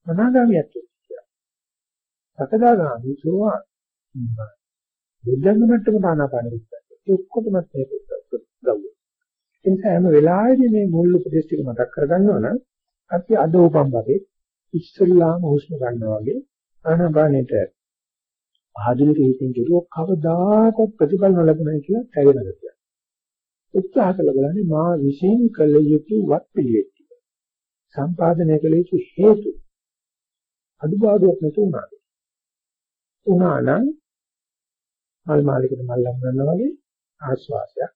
අනාගාමියත් සකදාගාමී සෝවා බුද්ධංග මට්ටමට ආනාපාන විස්තර. ඒ ඔක්කොටම මේක ගව්ව. ඒ නිසා හැම වෙලාවෙදී මේ මුල් උපදේශ ටික මතක් කරගන්නවා නම් අපි අද උපම්බගේ ඉස්සල්ලාම හුස්ම ගන්නවා වගේ ආනාපානෙට ආධුනික හිතින් කෙරුවොත් කවදාකවත් ප්‍රතිඵල නොලැබුණයි කියලා තැවෙනද කියලා. උත්සාහ කළ බලන්නේ මා විශ්ෙන් කළ යුතු වත් පිළිවෙත්. සම්පාදනය කළ යුතු හේතු අදුබාඩුවක් නැතුව උනාද? උනා නම් මල් මාලිකට මල් ලඟනවා වගේ ආශ්වාසයක්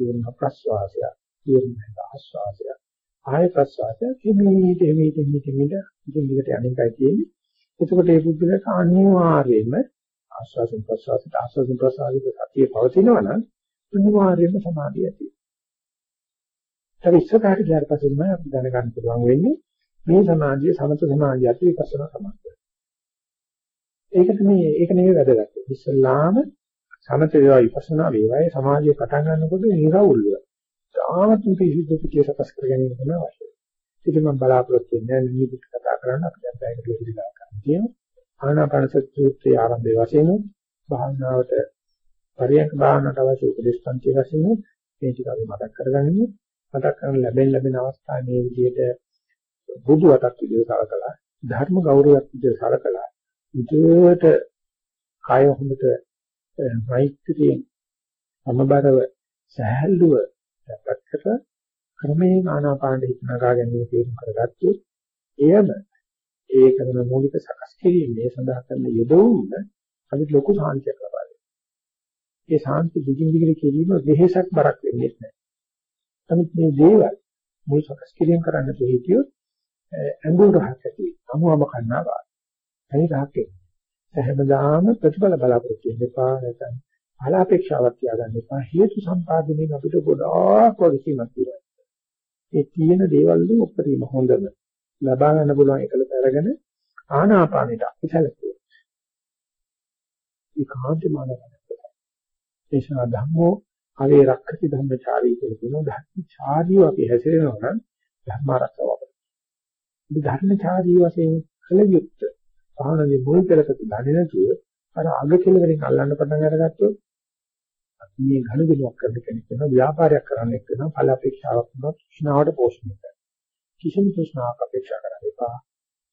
කියන ප්‍රශ්වාසයක් කියන ආශ්වාසයක් ආය ප්‍රශ්වාසයක් හිමීට හිමීට හිමීට හිමීට ඉතින් දිගට අනිකයි තියෙන්නේ එතකොට මේ බුද්ධලට අනිවාර්යයෙන්ම ආශ්වාසෙන් ප්‍රශ්වාසයට ආශ්වාසෙන් ප්‍රශ්වාසයට සතිය පවතිනවා නම් අනිවාර්යයෙන්ම සමාධිය ඇති වෙනවා ඒක ඉස්සරහට ගියාට පස්සේ තමයි අපි දැනගන්න පුළුවන් වෙන්නේ මේ සමාධිය සමත සමාධියත් විපස්සනා සමාධිය ඒකට මේ ඒක නෙවෙයි වැදගත්. ඉස්සල්ලාම සමත වේවා විපස්සනා වේවායි සමාධිය පටන් ගන්නකොට නිරවුල්ව. තාමත් පිසිදු පිටිය සකස් කර ගැනීම තමයි අවශ්‍ය. ඉතින් මම බලාපොරොත්තු වෙන්නේ නිදි කතා කරන්න අපි දැන් පැයකට විදිහට කරන්නේ. ආනාපාන සතියේ ආරම්භයේ වශයෙන් භාවනාවට පරියන්ක භාවනාවට අවශ්‍ය උපදේශ පන්ති වශයෙන් මේ ටික අපි මතක් කරගනිමු. මතක් කරගෙන ලැබෙන ලැබෙන අවස්ථාවේ මේ විදිහට බුදු වතක් විදිහට සලකලා ධර්ම ගෞරවයක් විදිහට සලකලා විදියට කාය හොඳට මෛත්‍රියෙන් සමබරව සහැල්ලුව දැක්කට කර ක්‍රමයෙන් ආනාපාන හිත නගා ගැනීම තේරුම් කරගත්තොත් එයම ඒ කරන මූලික සකස් කිරීමේ සඳහා කරන යෙදවීම අපිට ලොකු සාන්තියක් ලබා දෙනවා. ඒ සාන්ති දිගින් දිගට කිරීම වෙහෙසක් බරක් වෙන්නේ නැහැ. නමුත් මේ දේවල් මුල් සකස් කිරීම කරන්න හේතියොත් ඇඟුල් රහක් ඇති අමුවම කන්නවා. ඇයි රහක් එන්නේ හැමදාම ප්‍රතිඵල බලාපොරොත්තු වෙන්න එපා නැත්නම් බලාපේක්ෂාවක් තියාගන්න එපා හේතු සම්පාදනයේ අපිට ගොඩාක් වගකීමක් තියෙනවා ඒ තියෙන දේවල් වලින් ඔක්කොම හොඳම ලබා ගන්න පුළුවන් එකලට අරගෙන ආනාපානෙට ඉතලකුවා ඒ කාන්ති මානවය ඒෂා ධම්මෝ අවේ රක්ඛති ධම්මචාරී කියලා කියනවා ධම්මචාරියෝ අපි හැසිරෙනවා නම් ධර්ම ආරක්ෂාව අපිට. ඉතින් ධර්මචාරී වශයෙන් කළ යුත්තේ භාවනාවේ මුල් පෙරකට දන්නේ නැතුව අර අග කෙලවරින් අල්ලන්න පටන් අරගත්තොත් අපි මේ ඝනදිනුවක් කරන කෙනෙක් වෙනවා ව්‍යාපාරයක් කරන්න එක්ක වෙනවා ඵල අපේක්ෂාවක් වුණා තෘෂ්ණාවට පෝෂණය කරනවා. කිසිම තෘෂ්ණාවක් අපේක්ෂා කරන්න එපා.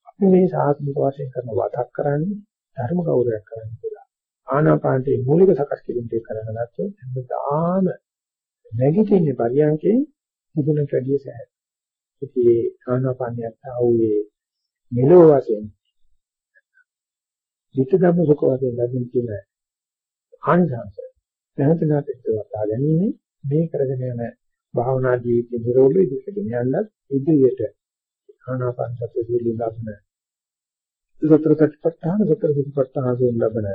අපි මේ සාසනික වශයෙන් කරන වතක් කරන්නේ ධර්ම ගෞරවයක් කරන්න කියලා. ආනාපානයේ මූලික සකස් කිරීමේ කරන නැත්නම් හැමදාම නැගිටින්නේ පරියන්කේ තිබුණට වැඩිය සෑහල. ඉතින් ඒ ආනාපානියත් ආවේ මෙලෝ වශයෙන් විත ධම්ම සුඛ වශයෙන් ලැබෙන තියෙන ආනිසංස නැවත නැවත ඉස්සරහට ගැනීම මේ කරගෙන යන භාවනා ජීවිතේ නිරෝධය ඉදිරියට යන්නත් ඉදිරියට ආනාපාන සතිය පිළිබඳ ලබන සතර සතිපට්ඨාන සතර සතිපට්ඨාන ලබන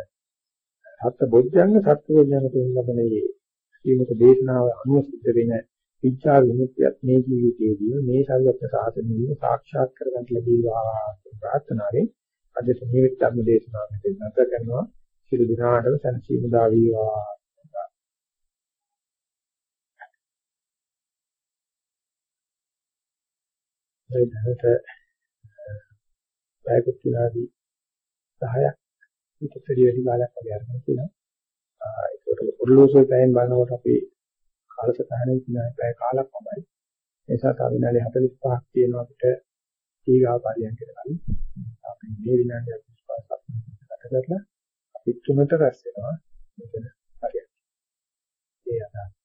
සත්‍ය බොද්ධංග සත්‍ය බොද්ධංග තුන ලබන මේ ශ්‍රීමත දේශනාව අනුව සිද්ධ වෙන විචාර විමුක්තියත් මේ ජීවිතයේදී මේ සර්වත්‍ය සාසනෙදී සාක්ෂාත් කරගන්න ලැබීවා කියන ප්‍රාර්ථනාවෙන් අද මේ ධර්ම දේශනාව මෙතන නැත කරනවා. සියලු දිනාටම සැනසීම දා වේවා. ඒ දැනට පැයකට විනාඩි 10ක් විතර වැඩි කාලයක් වගේ අරගෙන තියෙනවා. ඒකට ඔර්ලෝසුවේ පැයෙන් බලනකොට අපි කාලසටහනේ තියෙන පැය කාලක් වමයි. ඒ නිසා තව විනාඩි 45ක් තියෙනවා අපිට ඊගා පරියන්කට කලින්. අපි මේ විනාඩි 45ක් ගත කරලා අපි තුනට රැස් වෙනවා. මෙතන පරියන්ක. ඒ අදහස්